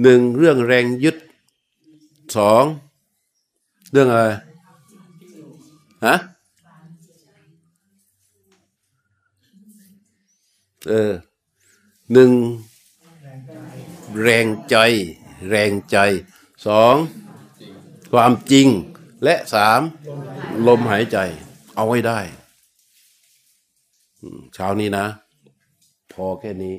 หนึ่งเรื่องแรงยึดสองเรื่องอะไรฮะเออหนึ่งแรงใจ แรงใจสองความจริงและสามลมหายใจ เอาไว้ได้ เช้านี้นะ พอแค่นี้